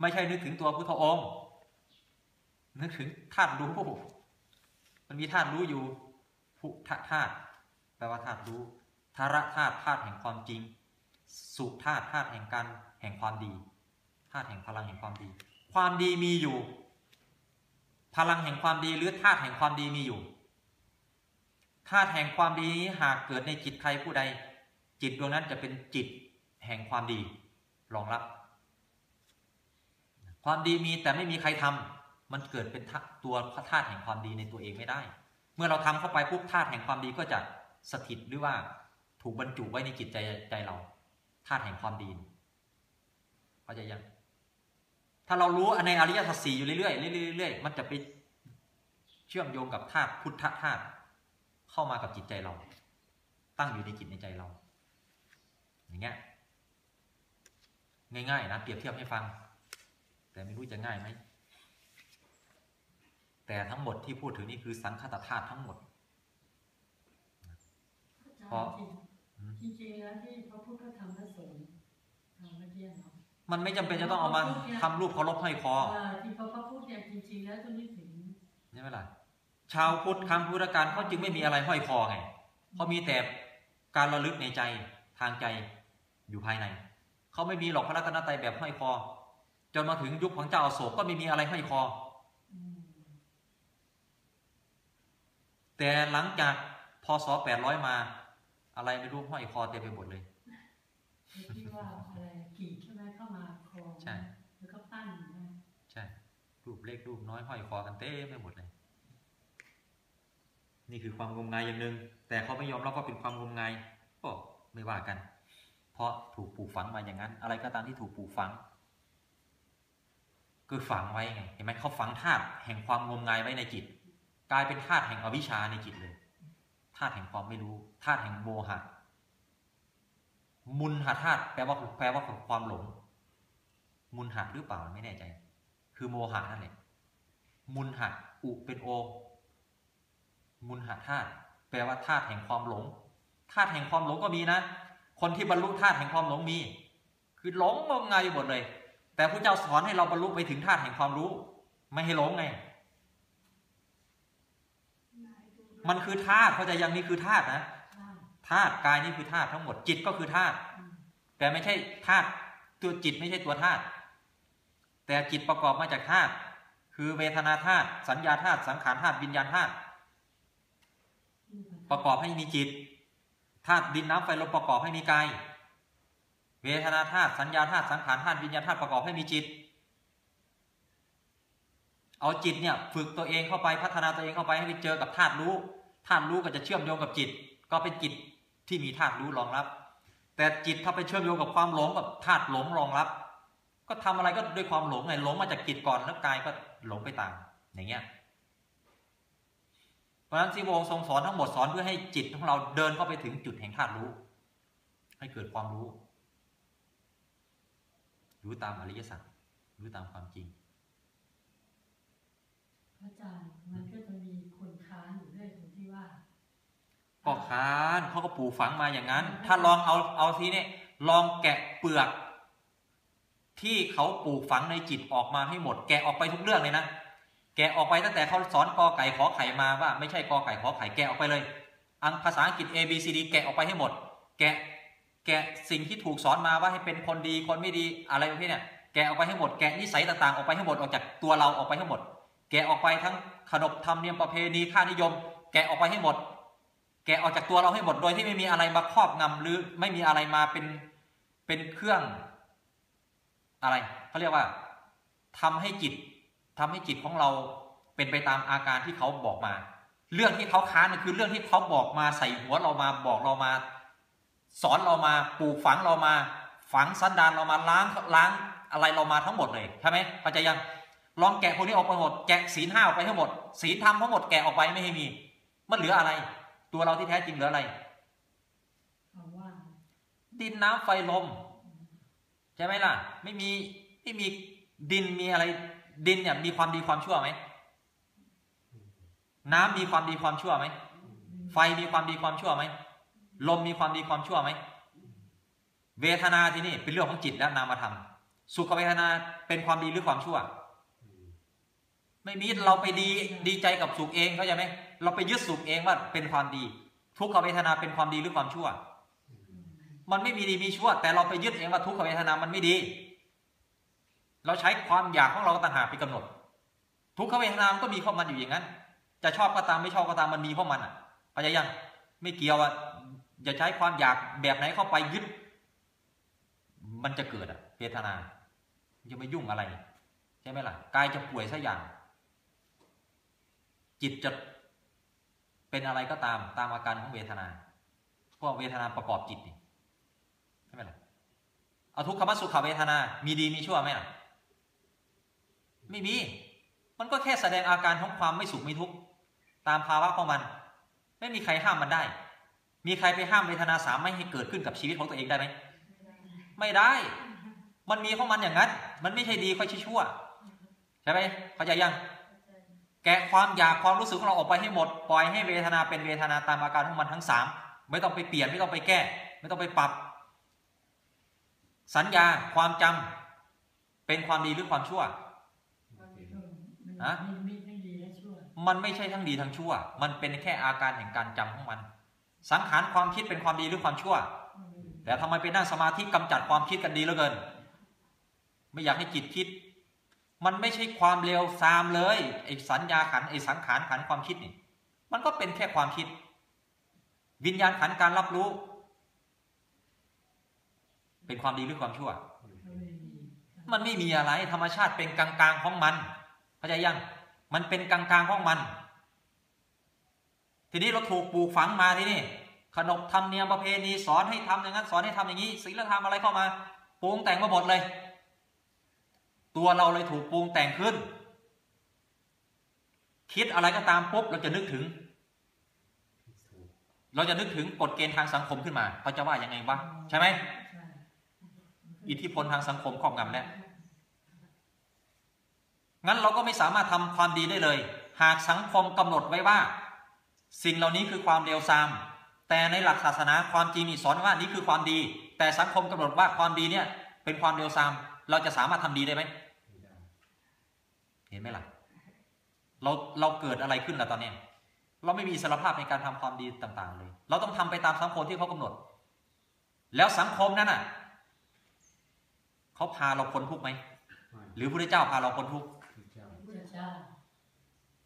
ไม่ใช่นึกถึงตัวพุทธองค์ นึกถึงธาตุรู้มันมีธาตุรู้อยู่พุทธธาตุแปลว่าธาตุรู้ธาระธาตุธาตุแห่งความจริง สุธาตุธาตุแห่งการแห่งความดีธาตุแห่งพลังแห่งความดี ความดีมีอยู่ พลังแห่งความดีหรือธาตุแห่งความดีมีอยู่ ธาตุแห่งความดีนี้หากเกิดในจิตใครผู้ใด จิตดวงนั้นจะเป็นจิตแห่งความดีรองรับ ความดีมีแต่ไม่มีใครทำมันเกิดเป็นตัวธาตุแห่งความดีในตัวเองไม่ได้ เมื่อเราทำเข้าไปปุ๊บธาตุแห่งความดีก็จะสถิตหรือว่าถูกบรรจุไว้ในจิตใจใจเราธาตุแห่งความดีเข้าใจยังถ้าเรารู้ในอริยสัจสี่อยู่เรื่อยๆเรื่อยๆมันจะไปเชื่อมโยงกับธาตุพุทธธาตุ เข้ามากับจิตใจเรา ตั้งอยู่ในจิตในใจเรา อย่างเงี้ยง่ายๆนะเปรียบเทียบให้ฟัง แต่ไม่รู้จะง่ายไหมแต่ทั้งหมดที่พูดถึงนี่คือสังคตธาตุทั้งหมดเพราะจริงจริงๆแล้วที่พระพุทธธรรมพระสงฆ์ทำเมื่อกี้เนาะมันไม่จำเป็นจะต้องเอามาทำรูปเคารพห้อยคอเออที่พอพระพุทธเนี่ยจริงๆแล้วต้องนึกถึงใช่ไหมล่ะ ชาวพุทธคำพุทธการเขาจึงไม่มีอะไรห้อยคอไงเขามีแต่การระลึกในใจทางใจอยู่ภายในเขาไม่มีหรอกพระรัตนตรัยแบบห้อยคอ จนมาถึงยุคของเจ้าอโศกก็ไม่มีอะไรห้อยคออืมแต่หลังจากพศ800มา อะไรไม่รู้ห้อยคอเต็มไปหมดเลยที่ว่าอะไรกรีดใช่ไหมเข้ามาคลองใช่แล้วก็ปั้นใช่ไหมใช่รูปเล็กรูปน้อยห้อยคอกันเต็มไปหมดเลย นี่คือความงมงายอย่างหนึ่งแต่เขาไม่ยอมรับว่าเป็นความงมงายก็ไม่ว่ากัน เพราะถูกปลูกฝังมาอย่างนั้น อะไรก็ตามที่ถูกปลูกฝังคือฝังไว้ไงเห็นไหมเขาฝังธาตุแห่งความงมงายไว้ในจิต กลายเป็นธาตุแห่งอวิชชาในจิตเลยธาตุแห่งความไม่รู้ธาตุแห่งโมหะมุนหะธาตุแปลว่าแปลว่าความหลง มุนหะหรือเปล่าไม่แน่ใจ คือโมหะนั่นแหละมุนหะอุเป็นโอ มุนหะธาตุแปลว่าธาตุแห่งความหลงธาตุแห่งความหลงก็มีนะ คนที่บรรลุธาตุแห่งความหลงมี คือหลงงมงายอยู่หมดเลย แต่พระเจ้าสอนให้เราบรรลุไปถึงธาตุแห่งความรู้ ไม่ให้หลงไง มันคือธาตุเข้าใจยังนี่คือธาตุนะธาตุกายนี่คือธาตุทั้งหมดจิตก็คือธาตุแต่ไม่ใช่ธาตุตัวจิตไม่ใช่ตัวธาตุแต่จิตประกอบมาจากธาตุคือเวทนาธาตุสัญญาธาตุสังขารธาตุวิญญาณธาตุ ประกอบให้มีจิตธาตุดินน้ำไฟลมประกอบให้มีกาย เวทนาธาตุสัญญาธาตุสังขารธาตุวิญญาธาตุประกอบให้มีจิต เอาจิตเนี่ยฝึกตัวเองเข้าไปพัฒนาตัวเองเข้าไปให้ไปเจอกับธาตุรู้ธาตุรู้ก็จะเชื่อมโยงกับจิต ก็เป็นจิตที่มีธาตุรู้รองรับ แต่จิตถ้าไปเชื่อมโยงกับความหลงกับธาตุหลงรองรับ ก็ทำอะไรก็ด้วยความหลงไงหลงมาจากจิตก่อนแล้วกายก็หลงไปตามอย่างเงี้ย เพราะฉะนั้นที่พระองค์ทรงสอนทั้งหมดสอนเพื่อให้จิตของเราเดินเข้าไปถึงจุดแห่งธาตุรู้ ให้เกิดความรู้ รู้ตามอริยสัจรู้ตามความจริงพระอาจารย์มันก็จะมีคนค้านอยู่เรื่อยตรงที่ว่าก็ค้านเขาก็ปลูกฝังมาอย่างนั้น ถ้าลองเอาเอาทีนี้ลองแกะเปลือก ที่เขาปลูกฝังในจิตออกมาให้หมด แกะออกไปทุกเรื่องเลยนะ แกะออกไปตั้งแต่เขาสอนกอไก่ขอไข่มาว่าไม่ใช่กอไก่ขอไข่แกะออกไปเลย อังภาษาอังกฤษ A B C D แกะออกไปให้หมด แกะแกะสิ่งที่ถูกสอนมาว่าให้เป็นคนดีคนไม่ดีอะไรประเภทเนี่ยแกะออกไปให้หมดแกะนิสัยต่างๆออกไปให้หมดออกจากตัวเราออกไปให้หมด แกะออกไปทั้งขนบธรรมเนียมประเพณีค่านิยม แกะออกไปให้หมด แกะออกจากตัวเราให้หมดโดยที่ไม่มีอะไรมาครอบงำหรือไม่มีอะไรมาเป็นเป็นเครื่อง อะไรเขาเรียกว่าทำให้จิต ทำให้จิตของเราเป็นไปตามอาการที่เขาบอกมา เรื่องที่เขาค้านน่คือเรื่องที่เขาบอกมาใส่หัวเรามาบอกเรามา สอนเรามาปลูกฝังเรามา ฝังสันดานเรามาล้างล้างอะไรเรามาทั้งหมดเลยใช่ไหมเข้าใจยังลองแกะพวกนี้ออกไปหมดแกะศีลห้าออกไปทั้งหมดศีลธรรมทั้งหมดแกะออกไปไม่ให้มี มันเหลืออะไร ตัวเราที่แท้จริงเหลืออะไรดินน้ำไฟลมใช่ไหมล่ะ ไม่มีไม่มีดินมีอะไร ดินเนี่ยมีความดีความชั่วไหมน้ำมีความดีความชั่วไหมไฟมีความดีความชั่วไหมลมมีความดีความชั่วไหมเวทนาที่นี่เป็นเรื่องของจิตและนามธรรมสุขเวทนาเป็นความดีหรือความชั่ว ไม่มีเราไปดีดีใจกับสุขเองเข้าใจไหมเราไปยึดสุขเองว่าเป็นความดี ทุกขเวทนาเป็นความดีหรือความชั่ว มันไม่มีดีมีชั่ว แต่เราไปยึดเองว่าทุกขเวทนามันไม่ดี เราใช้ความอยากของเราต่างหากไปกำหนด ทุกขเวทนามก็มีข้อมันอยู่อย่างนั้น จะชอบก็ตามไม่ชอบก็ตามมันมีข้อมันอะเข้าใจยังไม่เกี่ยวอะอย่าใช้ความอยากแบบไหนเข้าไปยึด มันจะเกิดอะเวทนาจะไม่ยุ่งอะไรใช่ไหมล่ะกายจะป่วยสักอย่าง จิตจะเป็นอะไรก็ตามตามอาการของเวทนาเพราะเวทนาประกอบจิตนี่ใช่ไหมล่ะเอาทุกขมสุขเวทนา มีดีมีชั่วไหมล่ะ ไม่มี มันก็แค่แสดงอาการของความไม่สุขไม่ทุกข์ตามภาวะของมัน ไม่มีใครห้ามมันได้ มีใครไปห้ามเวทนาสามไม่ให้เกิดขึ้นกับชีวิตของตัวเองได้ไหมไม่ได้ มันมีของมันอย่างนั้น มันไม่ใช่ดีค่อยชั่วใช่ไหมเข้าใจยัง แกะความอยากความรู้สึกของเราออกไปให้หมด ปล่อยให้เวทนาเป็นเวทนาตามอาการของมันทั้งสามไม่ต้องไปเปลี่ยนไม่ต้องไปแก้ ไม่ต้องไปปรับ สัญญาความจำเป็นความดีหรือความชั่ว ฮะมีมีทั้งดีและชั่ว มันไม่ใช่ทั้งดีทั้งชั่ว มันเป็นแค่อาการแห่งการจำของมัน สังขารความคิดเป็นความดีหรือความชั่ว แต่ทำไมไปนั่งสมาธิกำจัดความคิดกันดีเหลือเกิน ไม่อยากให้จิตคิด มันไม่ใช่ความเร็วซามเลยไอ้สัญญาขันธ์ไอ้สังขารขันธ์ความคิดนี่ มันก็เป็นแค่ความคิด วิญญาณขันธ์การรับรู้ เป็นความดีหรือความชั่วก็ไม่มีมันไม่มีอะไรธรรมชาติเป็นกลางๆของมัน เข้าใจยัง มันเป็นกลางๆของมัน ทีนี้เราถูกปลูกฝังมาที่นี่ ขนบธรรมเนียมประเพณีสอนให้ทำอย่างนั้น สอนให้ทำอย่างนี้ศีลธรรมอะไรเข้ามาปรุงแต่งมาหมดเลยตตัวเราเลยถูกปรุงแต่งขึ้น คิดอะไรก็ตามปุ๊บเราจะนึกถึง เราจะนึกถึงกฎเกณฑ์ทางสังคมขึ้นมาเขาจะว่ายังไงวะใช่ไหมใช่อิทธิพลทางสังคมครอบงำแล้ว งั้นเราก็ไม่สามารถทำความดีได้เลย หากสังคมกำหนดไว้ว่า สิ่งเหล่านี้คือความเลวทราม แต่ในหลักศาสนาความจริงนี่สอนว่านี่คือความดี แต่สังคมกำหนดว่าความดีเนี่ย เป็นความเลวทราม เราจะสามารถทำดีได้ไหมเห็นไหมล่ะ เราเราเกิดอะไรขึ้นล่ะตอนนี้เราไม่มีอิสรภาพในการทำความดีต่าง ๆ เลย เราต้องทำไปตามสังคมที่เขากำหนด แล้วสังคมนั้นน่ะเขาพาเราพ้นทุกไหม หรือพระเจ้าพาเราพ้นทุกข์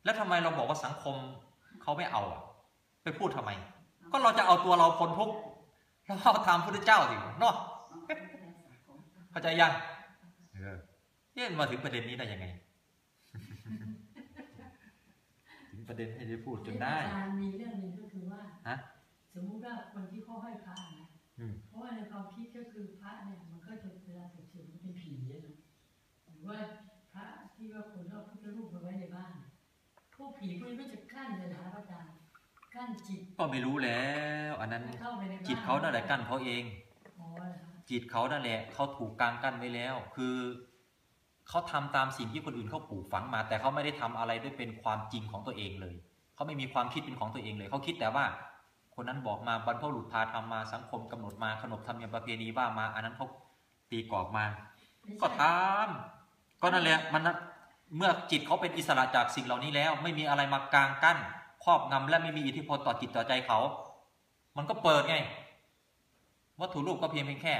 แล้วทำไมเราบอกว่าสังคมเขาไม่เอาอะไปพูดทำไม ก็เราจะเอาตัวเราพ้นทุกข์เราเอาตามพระเจ้าสิเนาะเข้าใจยังเออเนี่ยมาถึงประเด็นนี้ได้ยังไง ถึงประเด็นให้ได้พูดจนได้อาจารย์มีเรื่องหนึ่งก็คือว่าฮะสมมุติว่าคนที่เขาห้อยพระนะอืมเพราะว่าในความคิดก็คือพระเนี่ยมันก็จะเวลาถูกเชิญมันเป็นผีอะนะหรือว่า ผีพวกนี้ก็จะกั้นเลยนะอาจารย์กั้นจิตก็ไม่รู้แล้ว อันนั้นเข้าไปในบ้านจิตเขานั่นแหละกั้นเขาเอง อ๋อเหรอคะจิตเขานั่นแหละเขาถูกกลางกั้นไว้แล้ว คือเขาทำตามสิ่งที่คนอื่นเขาปลูกฝังมา แต่เขาไม่ได้ทำอะไรด้วยเป็นความจริงของตัวเองเลยเขาไม่มีความคิดเป็นของตัวเองเลยเขาคิดแต่ว่า คนนั้นบอกมาบรรพบุรุษพาทำมาสังคมกำหนดมาขนบธรรมเนียมประเพณีว่ามา อันนั้นเขาตีกรอบมา ไม่ก็ใช่ทำก็นั่นแหละมันนะ เมื่อจิตเขาเป็นอิสระจากสิ่งเหล่านี้แล้ว ไม่มีอะไรมากลางกั้นครอบงำและไม่มีอิทธิพลต่อจิตต่อใจเขา มันก็เปิดไง วัตถุรูปก็เพียงเพียงแค่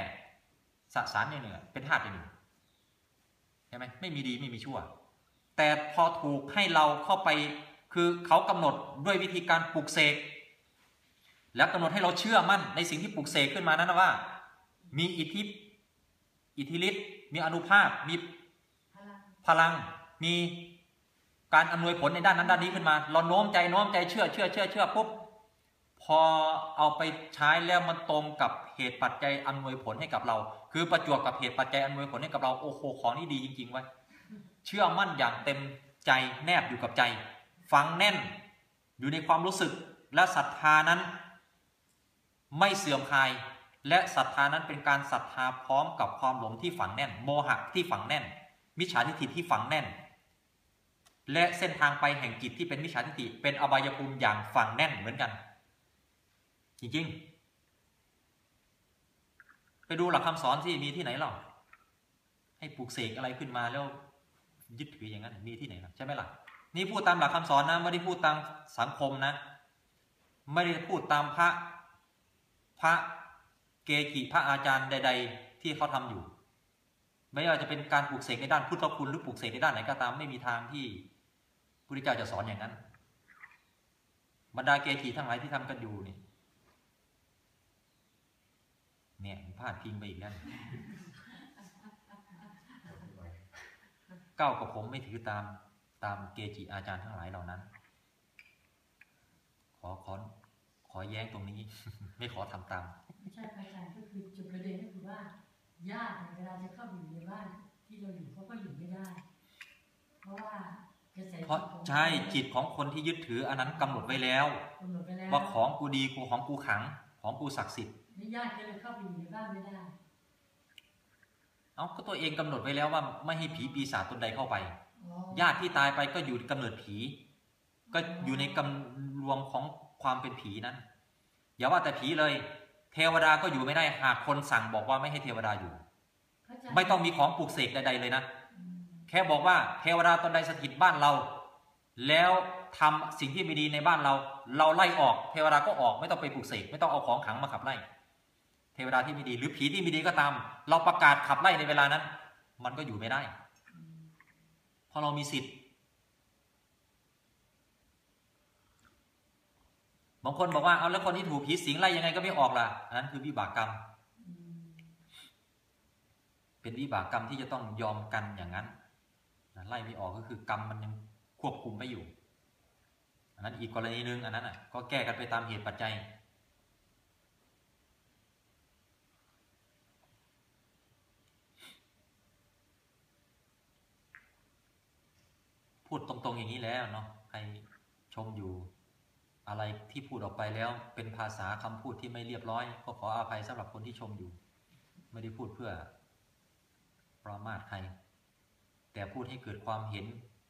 สสารอย่างหนึ่งเป็นธาตุอย่างหนึ่งใช่ไหมไม่มีดีไม่มีชั่ว แต่พอถูกให้เราเข้าไปคือเขากำหนดด้วยวิธีการปลุกเสกแล้วกำหนดให้เราเชื่อมั่นในสิ่งที่ปลุกเสกขึ้นมานั้นนะว่า มีอิทธิอิทธิฤทธิ์มีอนุภาพมีพลังพลัง มีการอำนวยผลในด้านนั้นด้านนี้ขึ้นมา เราโน้มใจโน้มใจเชื่อเชื่อเชื่อเชื่อปุ๊บพอเอาไปใช้แล้วมันตรงกับเหตุปัจจัยอำนวยผลให้กับเรา คือประจวบกับเหตุปัจจัยอำนวยผลให้กับเราโอ้โหของนี่ดีจริง ๆไว้เชื่อมั่นอย่างเต็มใจแนบอยู่กับใจฝังแน่นอยู่ในความรู้สึกและศรัทธานั้น ไม่เสื่อมคลาย และศรัทธานั้นเป็นการศรัทธาพร้อมกับความหลงที่ฝังแน่น โมหะที่ฝังแน่น มิจฉาทิฏฐิที่ฝังแน่น และเส้นทางไปแห่งจิตที่เป็นมิจฉาทิฏฐิเป็นอบายภูมิอย่างฝังแน่นเหมือนกัน จริงๆ ไปดูหลักคำสอนที่มีที่ไหนหรอให้ปลูกเสกอะไรขึ้นมาแล้วยึดถืออย่างนั้นมีที่ไหนล่ะใช่ไหมล่ะนี่พูดตามหลักคำสอนนะไม่ได้พูดตามสังคมนะ ไม่ได้พูดตามพระพระเกจิพระอาจารย์ใด ๆ ที่เขาทำอยู่ ไม่ว่าจะเป็นการปลูกเสกในด้านพุทธคุณหรือปลูกเสกในด้านไหนก็ตามไม่มีทางที่ พุทธเจ้าจะสอนอย่างนั้น บรรดาเกจิทั้งหลายที่ทำกันอยู่นี่เนี่ยพลาดพิงไปอีกแล้วเก้ากับผมไม่ถือตามตามเกจิอาจารย์ทั้งหลายเหล่านั้น ขอขอขอแย้งตรงนี้ ไม่ขอทำตามไม่ใช่พระอาจารย์ก็คือจุดประเด็นก็คือว่าญาติเนี่ยเวลาจะเข้าอยู่ในบ้านที่เราอยู่เขาก็อยู่ไม่ได้ เพราะว่า เพราะจิตของใช่จิตของคนที่ยึดถืออันนั้นกำหนดไว้แล้วกำหนดไปแล้ว ว่าของกูดีกูของกูขัง ของกูศักดิ์สิทธิ์นี่ญาติก็เลยเข้าไปอยู่ในบ้านไม่ได้เอาก็ตัวเองกำหนดไว้แล้วว่าไม่ให้ผีปีศาจตนใดเข้าไปอ๋อญาติที่ตายไปก็อยู่กำเนิดผี ก็อยู่ในกำรวมของความเป็นผีนั้น อย่าว่าแต่ผีเลย เทวดาก็อยู่ไม่ได้หากคนสั่งบอกว่าไม่ให้เทวดาอยู่พระาจารย์ไม่ต้องมีของปลูกเสกใดๆเลยนะอืมแค่บอกว่าเทวดาตนใดสถิตบ้านเรา แล้วทำสิ่งที่ไม่ดีในบ้านเรา เราไล่ออกเทวดาก็ออกไม่ต้องไปปลูกเสกไม่ต้องเอาของขังมาขับไล่ เทวดาที่ไม่ดีหรือผีที่ไม่ดีก็ตาม เราประกาศขับไล่ในเวลานั้น มันก็อยู่ไม่ได้เพราะเรามีสิทธิ์บางคนบอกว่าเอาแล้วคนที่ถูกผีสิงไล่ยังไงก็ไม่ออกล่ะอันนั้นคือวิบากกรรม เป็นวิบากกรรมที่จะต้องยอมกันอย่างนั้น ไล่ไม่ออกก็คือกรรมมันยังควบคุมไม่อยู่ อันนั้นอีกกรณีหนึ่งอันนั้นอะก็แก้กันไปตามเหตุปัจจัย พูดตรงๆอย่างนี้แล้วเนาะใครชมอยู่ อะไรที่พูดออกไปแล้ว เป็นภาษาคำพูดที่ไม่เรียบร้อย ก็ขออภัยสำหรับคนที่ชมอยู่ ไม่ได้พูดเพื่อประมาทใคร แต่พูดให้เกิดความเห็น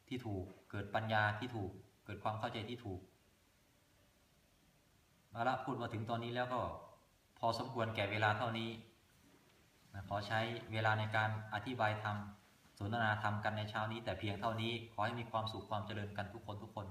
ที่ถูก เกิดปัญญาที่ถูก เกิดความเข้าใจที่ถูกมาละพูดมาถึงตอนนี้แล้วก็พอสมควรแก่เวลาเท่านี้ขอใช้เวลาในการอธิบายธรรมสนทนาธรรมกันในเช้านี้ แต่เพียงเท่านี้ขอให้มีความสุขความเจริญกันทุกคนทุกคน